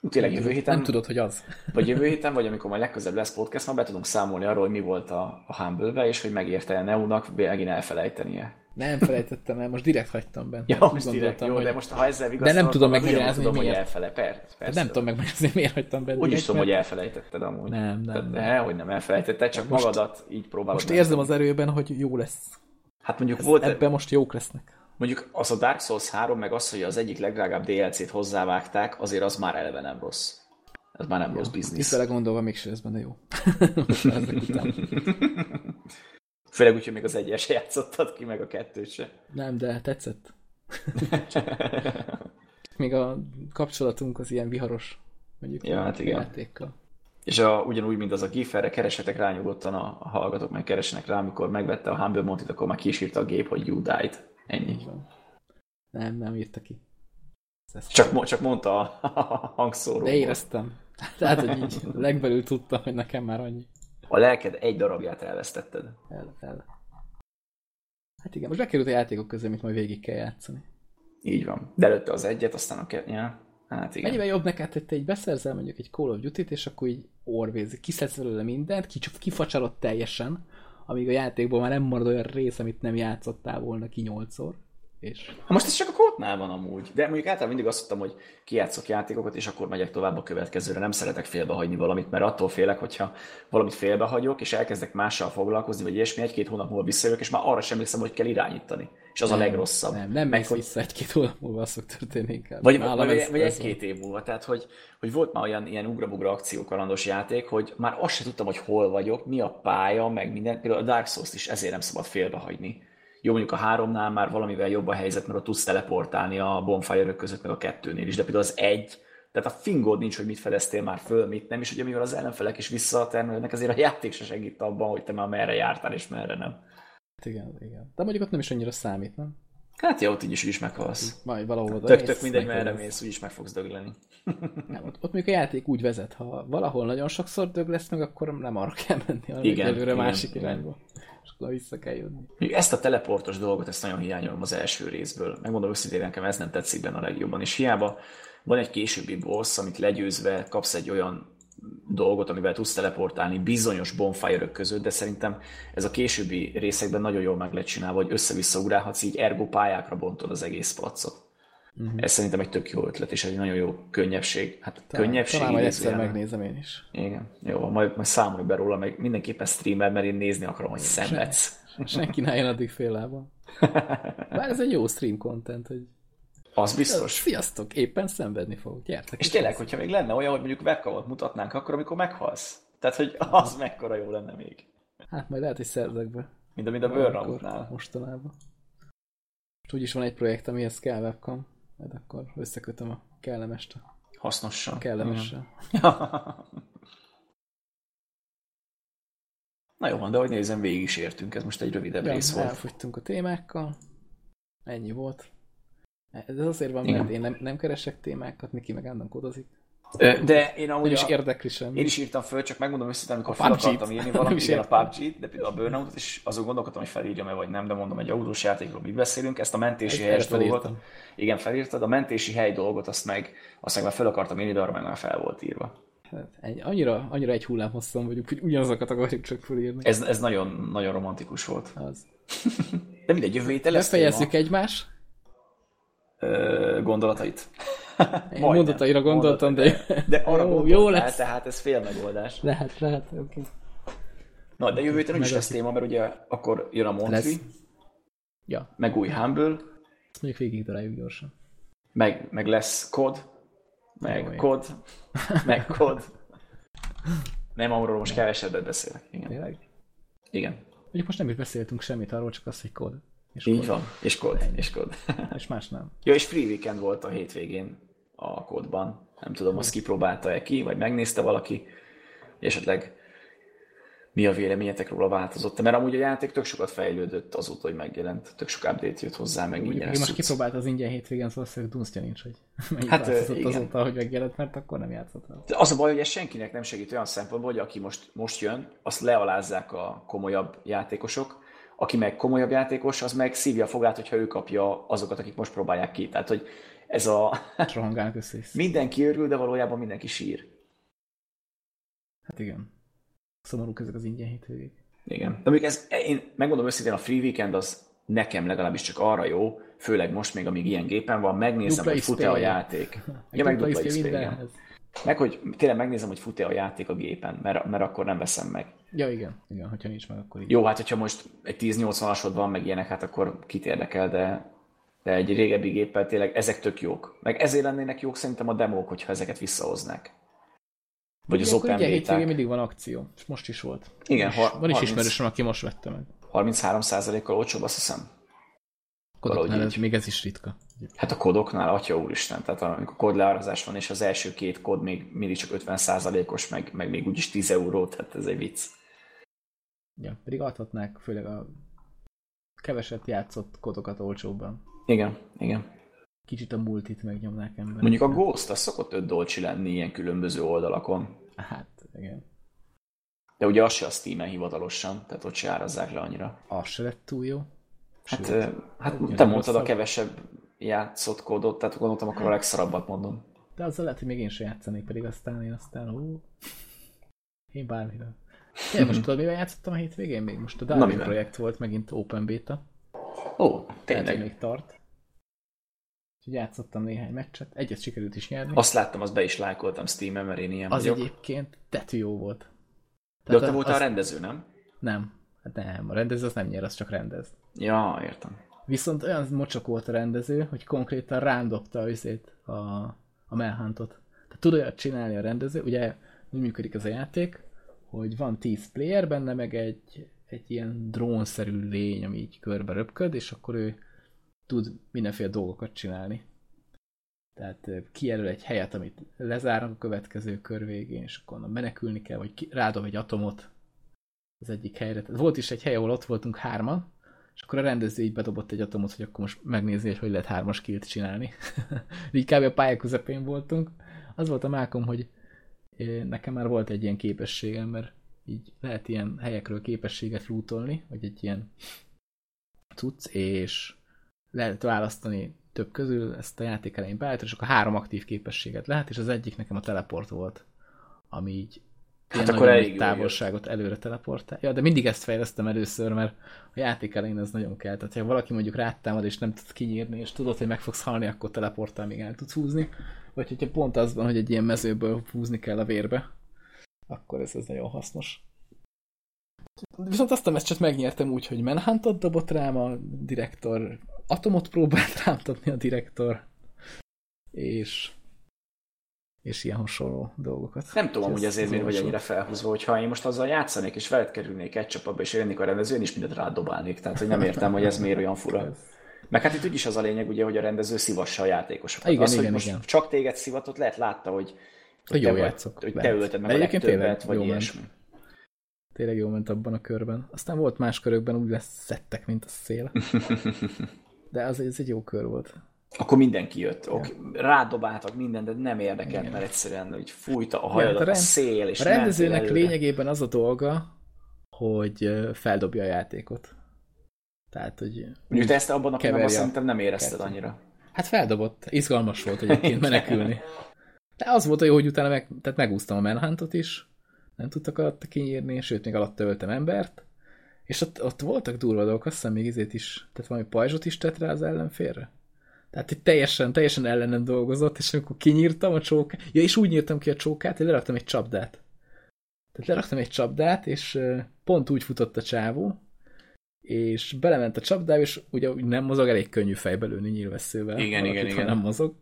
Tényleg jövő héten... Nem tudod, hogy az. Vagy jövő <laughs> héten, vagy amikor majd legközelebb lesz podcast, már be tudunk számolni arról, hogy mi volt a, a humble és hogy megérte a Neunak megint elfelejtenie. Nem felejtettem el, most direkt hagytam benne. Ja, most direkt, jó, hogy... de most ha ezzel vigasztalod, De nem tudom megmagyarázni, hogy miért. Elfele, persze, persze. Nem tudom megmagyarázni, miért hagytam benne. Úgy is tudom, hogy elfelejtetted amúgy. Nem, nem. Nem. hogy nem elfelejtetted, csak most, magadat így próbálod. Most érzem az erőben, hogy jó lesz. Hát mondjuk Ez volt... Ebben most jók lesznek. Mondjuk az a Dark Souls 3, meg az, hogy az egyik legdrágább DLC-t hozzávágták, azért az már eleve nem rossz. Ez már nem rossz biznisz. Itt vele gondolva mégse ez benne jó. <laughs> Főleg úgy, hogy még az egyes játszottad ki, meg a kettőt se. Nem, de tetszett. még a kapcsolatunk az ilyen viharos, mondjuk ja, hát igen. játékkal. És a, ugyanúgy, mint az a GIF, erre keresetek rá nyugodtan a, a hallgatók, meg keresnek rá, amikor megvette a Humble Montit, akkor már kísírta a gép, hogy you died. Ennyi. Nem, nem írta ki. Csak, csak mondta a hangszóró. De éreztem. Tehát, hogy így legbelül tudtam, hogy nekem már annyi. A lelked egy darabját elvesztetted. El, el. Hát igen, most bekerült a játékok közé, amit majd végig kell játszani. Így van. De előtte az egyet, aztán a kettő. Ja. Hát igen. Mennyivel jobb neked, hogy te egy beszerzel mondjuk egy Call of Duty-t, és akkor így orvézi, kiszedsz belőle mindent, kifacsarod teljesen, amíg a játékból már nem marad olyan rész, amit nem játszottál volna ki nyolcszor. És... Ha most ez csak a kódnál van amúgy. De mondjuk általában mindig azt mondtam, hogy kijátszok játékokat, és akkor megyek tovább a következőre. Nem szeretek félbehagyni valamit, mert attól félek, hogyha valamit félbehagyok, és elkezdek mással foglalkozni, vagy ilyesmi, egy-két hónap múlva visszajövök, és már arra sem emlékszem, hogy kell irányítani. És az nem, a legrosszabb. Nem, nem mész hogy... vissza egy-két hónap múlva, az fog történni inkább. Vagy, vagy, vagy, vagy egy-két év múlva. Tehát, hogy, hogy volt már olyan ilyen ugrabugra akciókalandos játék, hogy már azt sem tudtam, hogy hol vagyok, mi a pálya, meg minden. Például a Dark Souls-t is ezért nem szabad félbehagyni jó, mondjuk a háromnál már valamivel jobb a helyzet, mert ott tudsz teleportálni a bonfire között, meg a kettőnél is, de például az egy, tehát a fingód nincs, hogy mit fedeztél már föl, mit nem, és ugye mivel az ellenfelek is visszatermelődnek, azért a játék se segít abban, hogy te már merre jártál és merre nem. Hát igen, igen. De mondjuk ott nem is annyira számít, nem? Hát jó, ott így is, is meghalsz. Majd valahol oda Tök, tök mindegy, merre mész, úgyis meg fogsz dögleni. <laughs> nem, ott, ott, mondjuk a játék úgy vezet, ha valahol nagyon sokszor dög lesz meg, akkor nem arra kell menni, hanem igen, előre igen, másik igen. irányba és akkor vissza kell jönni. Ezt a teleportos dolgot, ezt nagyon hiányolom az első részből. Megmondom őszintén, nekem ez nem tetszik benne a legjobban. És hiába van egy későbbi boss, amit legyőzve kapsz egy olyan dolgot, amivel tudsz teleportálni bizonyos bonfire között, de szerintem ez a későbbi részekben nagyon jól meg lett csinálva, hogy össze-vissza ugrálhatsz, így ergo pályákra bontod az egész placot. Uh-huh. Ez szerintem egy tök jó ötlet, és egy nagyon jó könnyebbség. Hát talán, könnyebbség. Talán majd egyszer megnézem én is. Igen. Jó, majd, majd számolj be róla, meg mindenképpen streamer, mert én nézni akarom, hogy szenvedsz. Senki ne jön addig fél lábon. <laughs> Bár ez egy jó stream content, hogy az biztos. Sziasztok, éppen szenvedni fog. Gyertek. És tényleg, hogyha még lenne olyan, hogy mondjuk webcamot mutatnánk, akkor amikor meghalsz. Tehát, hogy az mekkora jó lenne még. Hát majd lehet, hogy szerzek be. Mint a, mint a Burnout-nál. Mostanában. Most úgyis van egy projekt, amihez kell webcam majd akkor összekötöm a kellemest. Hasznosan. Kellemessel. Na jó van, de hogy nézem, végig is értünk, ez most egy rövidebb ja, rész volt. Elfogytunk a témákkal, ennyi volt. Ez azért van, mert én nem, nem keresek témákat, Miki meg állandóan kodozik. De én amúgy is érdekli sem. Én is írtam föl, csak megmondom őszintén, amikor fel akartam írni valamit, igen, a PUBG-t, de például a burnout és azon gondolkodtam, hogy felírjam-e vagy nem, de mondom, egy autós játékról mit beszélünk, ezt a mentési helyes dolgot. Igen, felírtad, a mentési hely dolgot, azt meg, azt meg már fel akartam írni, de arra meg már fel volt írva. Hát, egy, annyira, annyira egy hullám hosszan vagyunk, hogy ugyanazokat akarjuk csak felírni. Ez, ez nagyon, nagyon romantikus volt. Az. de mindegy, jövő héten lesz Befejezzük egymást. gondolatait. Én mondataira gondoltam, de... De arra jó, jó lesz. tehát ez fél megoldás. Lehet, lehet, oké. Okay. Na, de jövő héten is lesz téma, mert ugye akkor jön a Montri, ja. meg új Humble. Ezt mondjuk végig találjuk gyorsan. Meg, meg lesz kod, meg kod, meg kod. Nem, arról most kevesebbet beszélek. Igen. Tényleg? Igen. Ugye most nem is beszéltünk semmit arról, csak az, hogy kód. És Így van, és kód, és kód. <laughs> és más nem. Ja, és free weekend volt a hétvégén a kódban. Nem tudom, azt kipróbálta-e ki, vagy megnézte valaki, esetleg mi a véleményetek róla változott. Mert amúgy a játék tök sokat fejlődött azóta, hogy megjelent. Tök sok update jött hozzá, meg ingyen. Én most kipróbált az ingyen hétvégén, szóval valószínűleg dunsztja nincs, hogy <laughs> mennyit hát, változott igen. azóta, hogy megjelent, mert akkor nem játszott vele. Az a baj, hogy ez senkinek nem segít olyan szempontból, hogy aki most, most jön, azt lealázzák a komolyabb játékosok, aki meg komolyabb játékos, az meg szívja fogát, hogyha ő kapja azokat, akik most próbálják ki. Tehát, hogy ez a... mindenki örül, de valójában mindenki sír. Hát igen szomorúk ezek az ingyen hétvégék. Igen. De még ez, én megmondom őszintén, a free weekend az nekem legalábbis csak arra jó, főleg most még, amíg ilyen gépen van, megnézem, dupla hogy fut-e a játék. <laughs> ja, meg dupla XP, Meg, hogy tényleg megnézem, hogy fut-e a játék a gépen, mert, mert akkor nem veszem meg. Ja, igen, igen, hogyha nincs meg, akkor így. Jó, hát hogyha most egy 1080-asod van, meg ilyenek, hát akkor kit érdekel, de, de egy régebbi géppel tényleg ezek tök jók. Meg ezért lennének jók szerintem a demók, hogyha ezeket visszahoznák. Vagy az Open Beta. mindig van akció, és most is volt. Igen, is, van is ismerősöm, aki most vette meg. 33%-kal olcsóbb, azt hiszem. Kodoknál ez, még ez is ritka. Hát a kodoknál, atya úristen, tehát amikor kódleárazás van, és az első két kód még mindig csak 50%-os, meg, meg még úgyis 10 euró, tehát ez egy vicc. Ja, pedig adhatnák főleg a keveset játszott kodokat olcsóbban. Igen, igen kicsit a multit megnyomnák ember. Mondjuk a Ghost az szokott 5 dolcsi lenni ilyen különböző oldalakon. Hát, igen. De ugye az se a Steam-en hivatalosan, tehát ott se árazzák le annyira. Az se lett túl jó. Hát, Sőt, hát te mondtad a kevesebb játszott kódot, tehát gondoltam, akkor a legszarabbat mondom. De azzal lehet, hogy még én sem játszanék, pedig aztán én aztán, ó, én bármire. Én most tudod, mivel játszottam a hétvégén? Még most a Darwin projekt volt megint Open Beta. Ó, tényleg. még tart. Úgyhogy játszottam néhány meccset, egyet sikerült is nyerni. Azt láttam, azt be is lájkoltam Steam-en, mert én ilyen Az vagyok. egyébként tetű jó volt. De Tehát ott voltál az... a rendező, nem? Nem. Hát nem, a rendező az nem nyer, az csak rendez. Ja, értem. Viszont olyan mocsok volt a rendező, hogy konkrétan rám dobta a, a, a Melhuntot. Tehát tud olyat csinálni a rendező, ugye úgy működik ez a játék, hogy van 10 player benne, meg egy, egy ilyen drónszerű lény, ami így körbe röpköd, és akkor ő tud mindenféle dolgokat csinálni. Tehát kijelöl egy helyet, amit lezárnak a következő kör végén, és akkor menekülni kell, vagy rádob egy atomot az egyik helyre. Volt is egy hely, ahol ott voltunk hárman, és akkor a rendező így bedobott egy atomot, hogy akkor most megnézni, hogy hogy lehet hármas kilt csinálni. <laughs> így kb. a pálya közepén voltunk. Az volt a mákom, hogy nekem már volt egy ilyen képességem, mert így lehet ilyen helyekről képességet lootolni, vagy egy ilyen cucc, és lehet választani több közül, ezt a játék elején beállítani, és akkor három aktív képességet lehet, és az egyik nekem a teleport volt, ami így hát akkor elég távolságot jó előre teleportál. Ja, de mindig ezt fejlesztem először, mert a játék elején ez nagyon kell. Tehát, ha valaki mondjuk rátámad, és nem tudsz kinyírni, és tudod, hogy meg fogsz halni, akkor teleportál, még el tudsz húzni. Vagy hogyha pont az van, hogy egy ilyen mezőből húzni kell a vérbe, akkor ez, ez nagyon hasznos. Viszont azt a meccset megnyertem úgy, hogy Manhuntot dobott rám a direktor, Atomot próbált rámtatni a direktor, és és ilyen hasonló dolgokat. Nem tudom, hogy ezért miért vagy ennyire felhúzva, hogyha én most azzal játszanék, és veled kerülnék egy csapatba, és jönnék a rendező, én is mindent rádobálnék. Tehát, hogy nem értem, hogy ez miért olyan fura. Meg hát itt úgyis az a lényeg, ugye, hogy a rendező szívassa a játékosokat. Igen, az, igen, hogy most igen. csak téged szivatott, lehet látta, hogy, hogy, hogy, te, játszok, hogy te ölted meg a legtöbbet, vagy ilyesmi. Tényleg jó ment abban a körben. Aztán volt más körökben, úgy lesz szettek, mint a szél. <laughs> De az, ez egy jó kör volt. Akkor mindenki jött. Ja. Okay. Rádobáltak mindent, de nem érdekelt, Igen. mert egyszerűen hogy fújta a hajadat ja, a, rend, a szél, és A rendezőnek lényegében az a dolga, hogy feldobja a játékot. Tehát, hogy... Mondjuk te ezt abban a pillanatban szerintem nem érezted kettő. annyira. Hát feldobott. Izgalmas volt egyébként menekülni. De az volt a jó, hogy utána meg, tehát megúsztam a Manhuntot is, nem tudtak alatta kinyírni, sőt, még alatt öltem embert, és ott, ott voltak durva dolgok, azt hiszem még izét is, tehát valami pajzsot is tett rá az ellenfélre. Tehát itt teljesen, teljesen ellenem dolgozott, és amikor kinyírtam a csókát, ja, és úgy nyírtam ki a csókát, hogy leraktam egy csapdát. Tehát leraktam egy csapdát, és pont úgy futott a csávó, és belement a csapdába, és ugye nem mozog, elég könnyű fejbe lőni nyilvesszővel. Igen, igen, igen. nem mozog.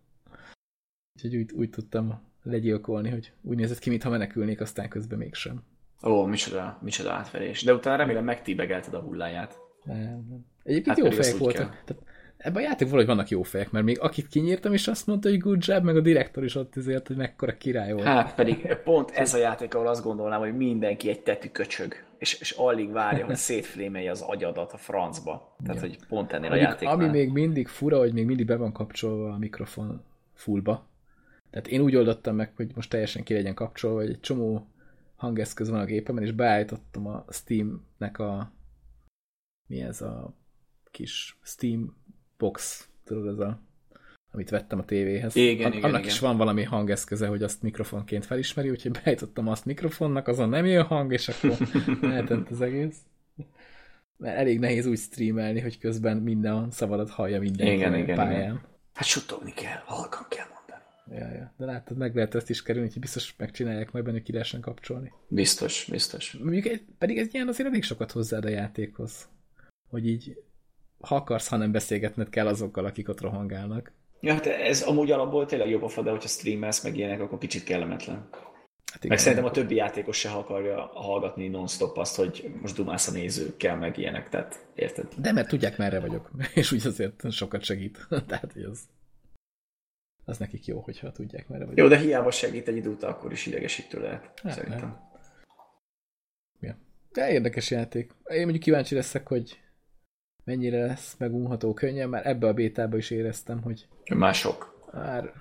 Úgyhogy úgy, úgy tudtam legyilkolni, hogy úgy nézett ki, mintha menekülnék, aztán közben mégsem. Ó, micsoda, micsoda átverés. De utána remélem megtíbegelted a hulláját. Nem. Egyébként hát jó fejek voltak. Tehát ebben a játék valahogy vannak jó fejek, mert még akit kinyírtam, és azt mondta, hogy good job, meg a direktor is ott azért, hogy mekkora király volt. Hát pedig pont ez a játék, ahol azt gondolnám, hogy mindenki egy tetű köcsög, és, és alig várja, hogy <laughs> szétflémelje az agyadat a francba. Tehát, ja. hogy pont ennél Amik, a játéknál. Ami még mindig fura, hogy még mindig be van kapcsolva a mikrofon fullba. Tehát én úgy oldottam meg, hogy most teljesen ki legyen kapcsolva, hogy egy csomó hangeszköz van a gépemen, és beállítottam a Steam-nek a mi ez a kis Steam box, tudod, ez a amit vettem a tévéhez. Igen, An- igen, Annak igen. is van valami hangeszköze, hogy azt mikrofonként felismeri, úgyhogy beállítottam azt mikrofonnak, azon nem jön hang, és akkor <laughs> lehetett az egész. Mert elég nehéz úgy streamelni, hogy közben minden szavadat hallja mindenki igen, igen, pályán. Igen. Hát suttogni kell, halkan kell mondani. Ja, ja. De látod, meg lehet ezt is kerülni, hogy biztos megcsinálják majd benne, ki kapcsolni. Biztos, biztos. Mondjuk, pedig ez ilyen azért elég sokat hozzáad a játékhoz. Hogy így, ha akarsz, hanem beszélgetned kell azokkal, akik ott rohangálnak. Ja, hát ez amúgy alapból tényleg jobb a fa, de hogyha streamelsz meg ilyenek, akkor kicsit kellemetlen. Hát igen, meg szerintem a többi játékos se akarja hallgatni non-stop azt, hogy most dumász a nézőkkel, meg ilyenek, tehát érted? De mert tudják, merre vagyok, <laughs> és úgy azért sokat segít. <laughs> tehát, az, az nekik jó, hogyha tudják, merre vagyok. Jó, de hiába segít egy idő után, akkor is idegesítő lehet, hát, szerintem. Nem. Ja. De érdekes játék. Én mondjuk kíváncsi leszek, hogy mennyire lesz megunható könnyen, már ebbe a bétába is éreztem, hogy mások. Már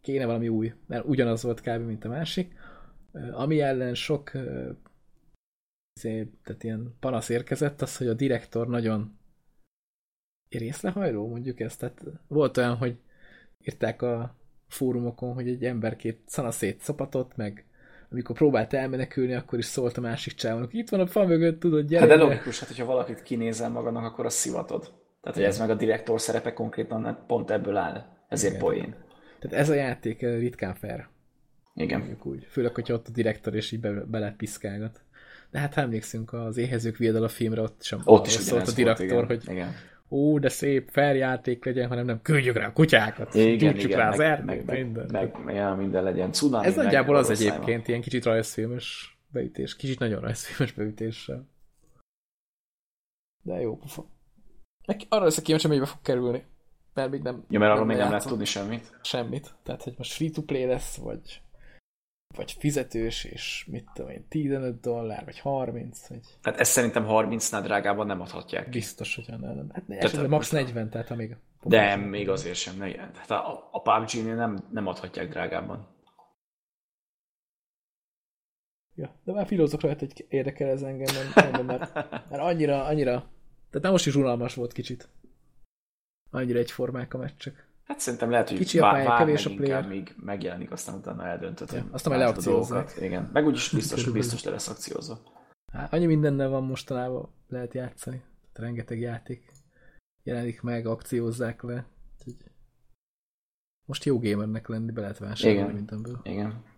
kéne valami új, mert ugyanaz volt kb. mint a másik. Ami ellen sok tehát ilyen panasz érkezett, az, hogy a direktor nagyon részlehajló, mondjuk ezt. Tehát volt olyan, hogy írták a fórumokon, hogy egy ember két szanaszét szopatott, meg amikor próbált elmenekülni, akkor is szólt a másik csávónak, itt van a fa mögött, tudod, gyere. Hát de logikus, hát hogyha valakit kinézel magadnak, akkor azt szivatod. Tehát, hogy ez meg a direktor szerepe konkrétan pont ebből áll. Ezért Igen. poén. Tehát ez a játék ritkán fair. Igen. Mondjuk úgy. Főleg, hogyha ott a direktor és így be, bele piszkálgat. De hát ha emlékszünk az Éhezők viadal a filmre, ott sem ott is szólt a direktor, volt, igen. hogy igen ó, de szép, fair játék legyen, hanem nem küldjük rá a kutyákat, igen, igen, rá az meg, erdőt, meg, minden. Meg, meg, ja, minden legyen. Cunami Ez nagyjából az egyébként, ilyen kicsit rajzfilmes beütés, kicsit nagyon rajzfilmes beütéssel. De jó pofa. Arra leszek kíváncsi, hogy fog kerülni. Mert még nem... Ja, mert arról még nem lehet tudni semmit. Semmit. Tehát, hogy most free-to-play lesz, vagy vagy fizetős, és mit tudom én, 15 dollár, vagy 30, vagy... Hát ezt szerintem 30-nál drágában nem adhatják ki. Biztos, hogy nem. nem. Hát tehát, esetleg max 40, tehát amíg... De még azért sem. Ne, hát a, a PUBG-nél nem, nem adhatják drágában. Ja, de már filózok rajta, hogy érdekel ez engem, nem, mert, mert annyira, annyira... Tehát nem most is unalmas volt kicsit. Annyira egyformák a meccsek. Hát szerintem lehet, hogy Kicsi a pálya, vár kevés a player. még megjelenik, aztán utána eldöntöd. Ja, aztán majd leakciózzák. Igen, meg úgyis biztos, biztos le lesz akciózva. Hát, annyi mindennel van mostanában lehet játszani. Tehát rengeteg játék jelenik meg, akciózzák le. Most jó gamernek lenni, be lehet vásárolni mindenből. Igen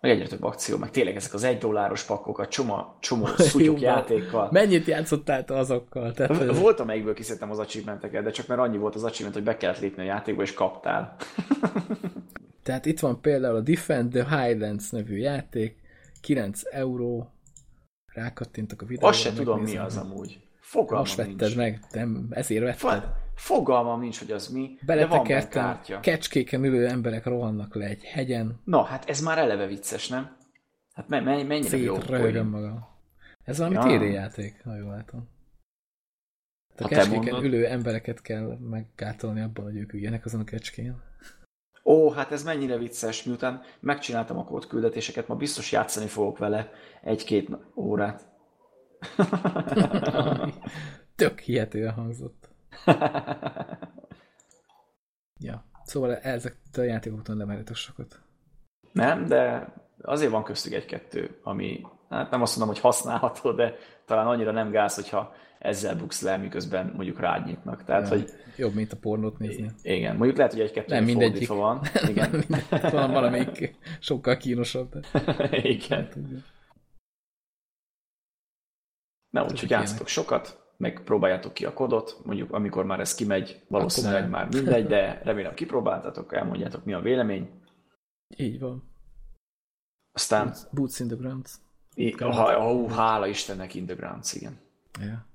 meg egyre több akció, meg tényleg ezek az egy dolláros pakkok, csomó, csomó <laughs> szutyok játékkal. Mennyit játszottál te azokkal? Tehát, volt, amelyikből kiszedtem az achievementeket, de csak mert annyi volt az achievement, hogy be kellett lépni a játékba, és kaptál. <laughs> Tehát itt van például a Defend the Highlands nevű játék, 9 euró, rákattintok a videóra. Azt se tudom, mi az amúgy. Fogalmam Most vetted nincs. meg, nem, ezért vetted. Fogalmam nincs, hogy az mi, Beletekertem, kecskéken ülő emberek rohannak le egy hegyen. Na, hát ez már eleve vicces, nem? Hát me- me- mennyire jó röhögöm magam. Ez valami ja. játék, ha jól látom. A, a kecskéken ülő embereket kell meggátolni abban, hogy ők üljenek azon a kecskén. Ó, hát ez mennyire vicces, miután megcsináltam a kódküldetéseket, ma biztos játszani fogok vele egy-két órát. <laughs> Tök hihetően hangzott. <laughs> ja, szóval ezek a játékoktól nem elértek sokat. Nem, de azért van köztük egy-kettő, ami hát nem azt mondom, hogy használható, de talán annyira nem gáz, hogyha ezzel buksz le, miközben mondjuk rád nyitnak. Tehát, ja, hogy... Jobb, mint a pornót nézni. Igen, mondjuk lehet, hogy egy-kettő nem mindegyik van. <laughs> Igen. nem mindegyik. Van valamelyik sokkal kínosabb. De... <laughs> Igen. Na, úgyhogy játszottok sokat. Meg próbáljátok ki a kodot, mondjuk amikor már ez kimegy, valószínűleg már mindegy, <laughs> de remélem kipróbáltatok, elmondjátok mi a vélemény. Így van. Aztán... Boots in the ground. Ha, ha, hála Istennek in the grounds, igen. Ja.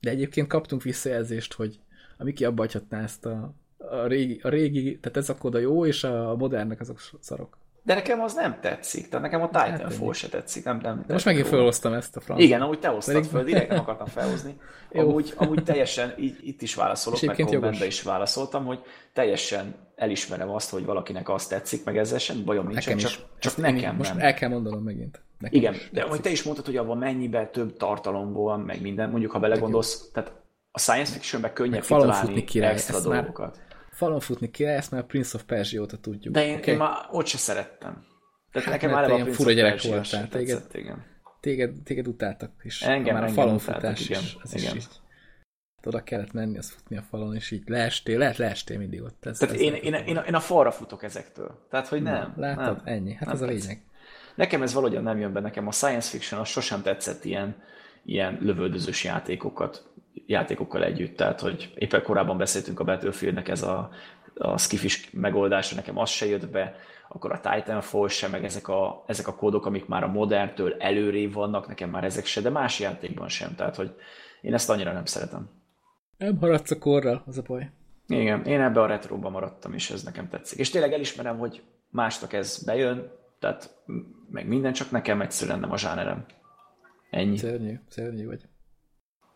De egyébként kaptunk visszajelzést, hogy a Miki abba hagyhatná ezt a, a, régi, a régi, tehát ez a koda jó, és a modernek azok szarok. De nekem az nem tetszik, tehát nekem a Titanfall hát, se tetszik. Nem, nem most megint felhoztam ezt a francia. Igen, amúgy te hoztad Pedig... föl, direkt nem akartam felhozni. <laughs> Amúgy, amúgy teljesen, így, itt is válaszolok, meg kommentbe is válaszoltam, hogy teljesen elismerem azt, hogy valakinek azt tetszik, meg ezzel sem bajom nincsen, nekem csak, csak nekem Most nem. el kell mondanom megint. Nekem Igen, de hogy te is mondtad, hogy abban mennyiben több tartalom van, meg minden, mondjuk ha belegondolsz, tehát a science fictionben könnyebb kitalálni extra dolgokat. Már falon futni király, ezt már Prince of Persia óta tudjuk. De én, okay? én már ott se szerettem. Tehát hát, nekem már a fura gyerek voltál. Téged, igen. Téged, téged utáltak is. Engem, már a falon futás igen, is. Az igen. Is így, oda kellett menni, az futni a falon, és így leestél, lehet leestél mindig ott. Ez, Tehát ez én, én, én, a, én a falra futok ezektől. Tehát, hogy nem. Na, látod, nem, ennyi. Hát nem ez a lényeg. Nekem ez valahogyan nem jön be, nekem a science fiction az sosem tetszett ilyen, ilyen lövöldözős játékokat, játékokkal együtt. Tehát, hogy éppen korábban beszéltünk a Battlefieldnek ez a, a skifis megoldása, nekem az se jött be, akkor a Titanfall sem, meg ezek a, ezek a kódok, amik már a moderntől előrébb vannak, nekem már ezek se, de más játékban sem. Tehát, hogy én ezt annyira nem szeretem. Nem haradsz a korral, az a baj. Igen, én ebbe a retróba maradtam, és ez nekem tetszik. És tényleg elismerem, hogy másnak ez bejön, tehát meg minden, csak nekem egyszerűen nem a zsánerem. Ennyi. Szörnyű, szörnyű vagy.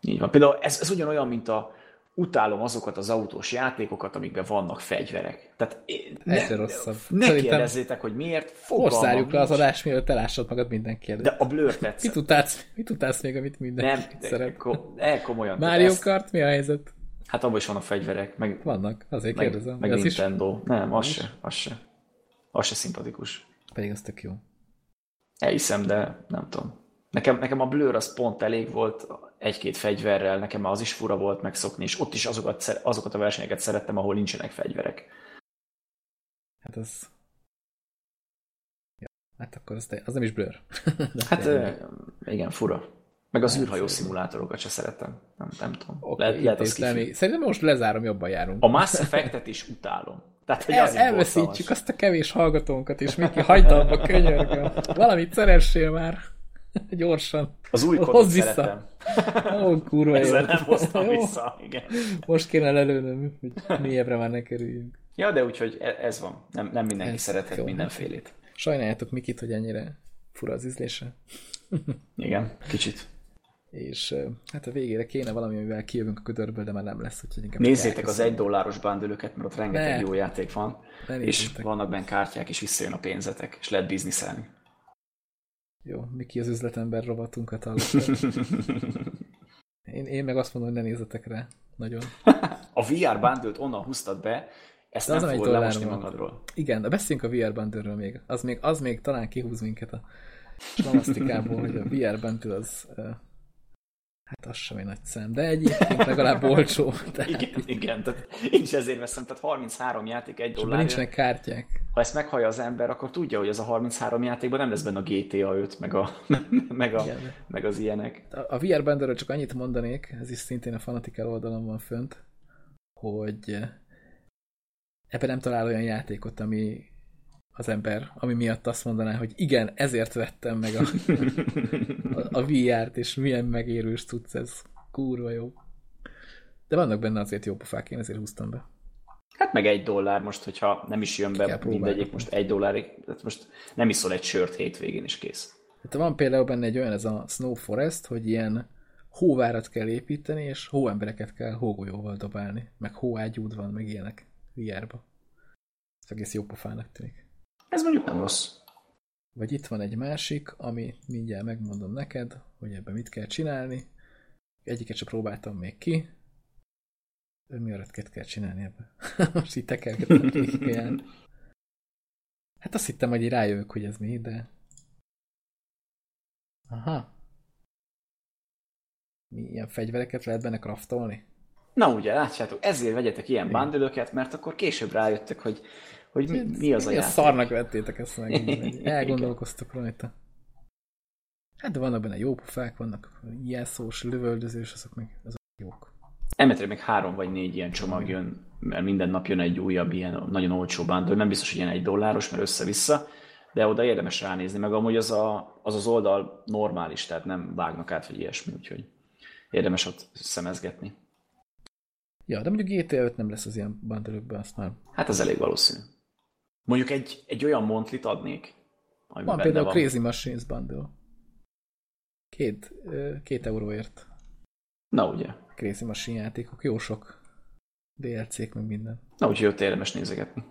Így van. Például ez, ez ugyanolyan, mint a utálom azokat az autós játékokat, amikben vannak fegyverek. Tehát ne, rosszabb. ne Szerintem kérdezzétek, hogy miért. Fogalmam le az adás, mielőtt elássad magad minden kérdést. De a Blur tetszett. mit, utálsz, mit utálsz még, amit minden Nem, szeret? Ko- el komolyan. Mario ezt... Kart, mi a helyzet? Hát abban is vannak fegyverek. Meg, vannak, azért meg, kérdezem. Meg, meg Nintendo. Is? Nem, az se, az se. Az se szimpatikus. Pedig az tök jó. Elhiszem, de nem tudom. Nekem, nekem a Blur az pont elég volt egy-két fegyverrel, nekem már az is fura volt megszokni, és ott is azokat, azokat a versenyeket szerettem, ahol nincsenek fegyverek. Hát az... Ja, hát akkor az, az nem is Blur. <laughs> hát igen, fura. Meg az űrhajó szimulátorokat se szeretem. Nem, nem tudom. Okay, lehet, lehet az Szerintem most lezárom, jobban járunk. A Mass Effect-et is utálom. Tehát, hogy El, elveszítjük azt a kevés hallgatónkat, és Miki, hagyd abba, könyörgöm. <laughs> Valamit szeressél már. <laughs> Gyorsan. Az új kodot szeretem. Ó, kurva Ezzel jó. nem hoztam vissza, igen. Most kéne lelőnöm, hogy mélyebbre már ne kerüljünk. Ja, de úgyhogy e- ez van. Nem, nem mindenki ez szerethet jó. mindenfélét. Sajnáljátok Mikit, hogy ennyire fura az ízlése. Igen, kicsit. És hát a végére kéne valami, amivel kijövünk a ködörből, de már nem lesz. Úgyhogy inkább Nézzétek az egy dolláros bándülőket, mert ott rengeteg ne. jó játék van. Ne és vannak benne kártyák, és visszajön a pénzetek, és lehet bizniszelni. Jó, Miki az üzletember rovatunkat hallotta. <laughs> Én, én meg azt mondom, hogy ne nézzetek rá. Nagyon. a VR bundle onnan húztad be, ezt de nem fogod lemosni magadról. Igen, de beszéljünk a VR bundle még. Az még, az még talán kihúz minket a slamasztikából, hogy a VR bundle az Hát az sem egy nagy szem, de egyébként legalább <laughs> olcsó. Tehát... Igen, igen, tehát én is ezért veszem, tehát 33 játék egy dollár. nincsenek kártyák. Ha ezt meghallja az ember, akkor tudja, hogy az a 33 játékban nem lesz benne a GTA 5, meg, a, <laughs> meg, a, meg az ilyenek. A, a VR Benderről csak annyit mondanék, ez is szintén a Fanatical oldalon van fönt, hogy ebben nem talál olyan játékot, ami az ember, ami miatt azt mondaná, hogy igen, ezért vettem meg a, <laughs> a, a VR-t, és milyen megérős tudsz ez. Kurva jó. De vannak benne azért jó pofák, én ezért húztam be. Hát meg egy dollár most, hogyha nem is jön be mindegyik, most egy dollárig, tehát most nem iszol egy sört hétvégén is kész. Hát van például benne egy olyan, ez a Snow Forest, hogy ilyen hóvárat kell építeni, és hóembereket kell hógolyóval dobálni, meg hóágyúd van, meg ilyenek VR-ba. Ez egész jó pofának tűnik. Ez mondjuk nem rossz. Vagy itt van egy másik, ami mindjárt megmondom neked, hogy ebben mit kell csinálni. Egyiket sem próbáltam még ki. Mi a kell csinálni ebben? <laughs> Most itt tekergetem Hát azt hittem, hogy így rájövök, hogy ez mi, de... Aha. Mi ilyen fegyvereket lehet benne kraftolni? Na ugye, látjátok, ezért vegyetek ilyen bandölöket, mert akkor később rájöttek, hogy hogy mi, mi az a játék. szarnak vettétek ezt meg. <laughs> Elgondolkoztok rajta. Hát de vannak benne jó pofák, vannak ilyen szós, lövöldözős, azok meg azok jók. Elméletileg még három vagy négy ilyen csomag jön, mert minden nap jön egy újabb ilyen nagyon olcsó bundle, nem biztos, hogy ilyen egy dolláros, mert össze-vissza, de oda érdemes ránézni, meg amúgy az, a, az az oldal normális, tehát nem vágnak át, vagy ilyesmi, úgyhogy érdemes ott szemezgetni. Ja, de mondjuk GTA 5 nem lesz az ilyen bundle azt már. Hát ez elég valószínű. Mondjuk egy, egy olyan montlit adnék, ami van például van. Crazy Machines bundle. Két, két euróért. Na ugye. Crazy Machine játékok, jó sok DLC-k, meg minden. Na úgyhogy ott érdemes nézegetni.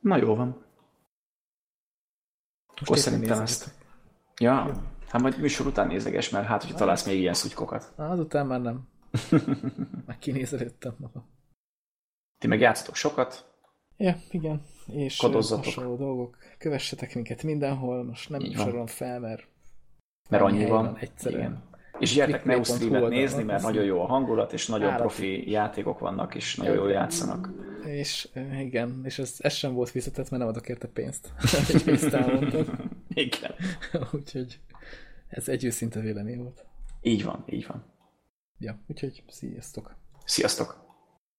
Na jó van. Most Akkor szerintem ezt. Ja, jó. hát majd műsor után nézeges, mert hát, hogyha találsz még ilyen szutykokat. Azután már nem. <laughs> meg kinézelődtem magam. Ti meg játszatok sokat? Ja, igen. És Kodozzatok. hasonló dolgok. Kövessetek minket mindenhol, most nem sorolom fel, mert mert annyi van. Egyszerűen. Igen. És gyertek Neo Streamet nézni, mert nagyon jó a hangulat, és nagyon Állati. profi játékok vannak, és nagyon jól játszanak. És igen, és ez, ez sem volt fizetett, mert nem adok érte pénzt. <laughs> <laughs> igen. <laughs> úgyhogy ez egy őszinte vélemény volt. Így van, így van. Ja, úgyhogy sziasztok. Sziasztok.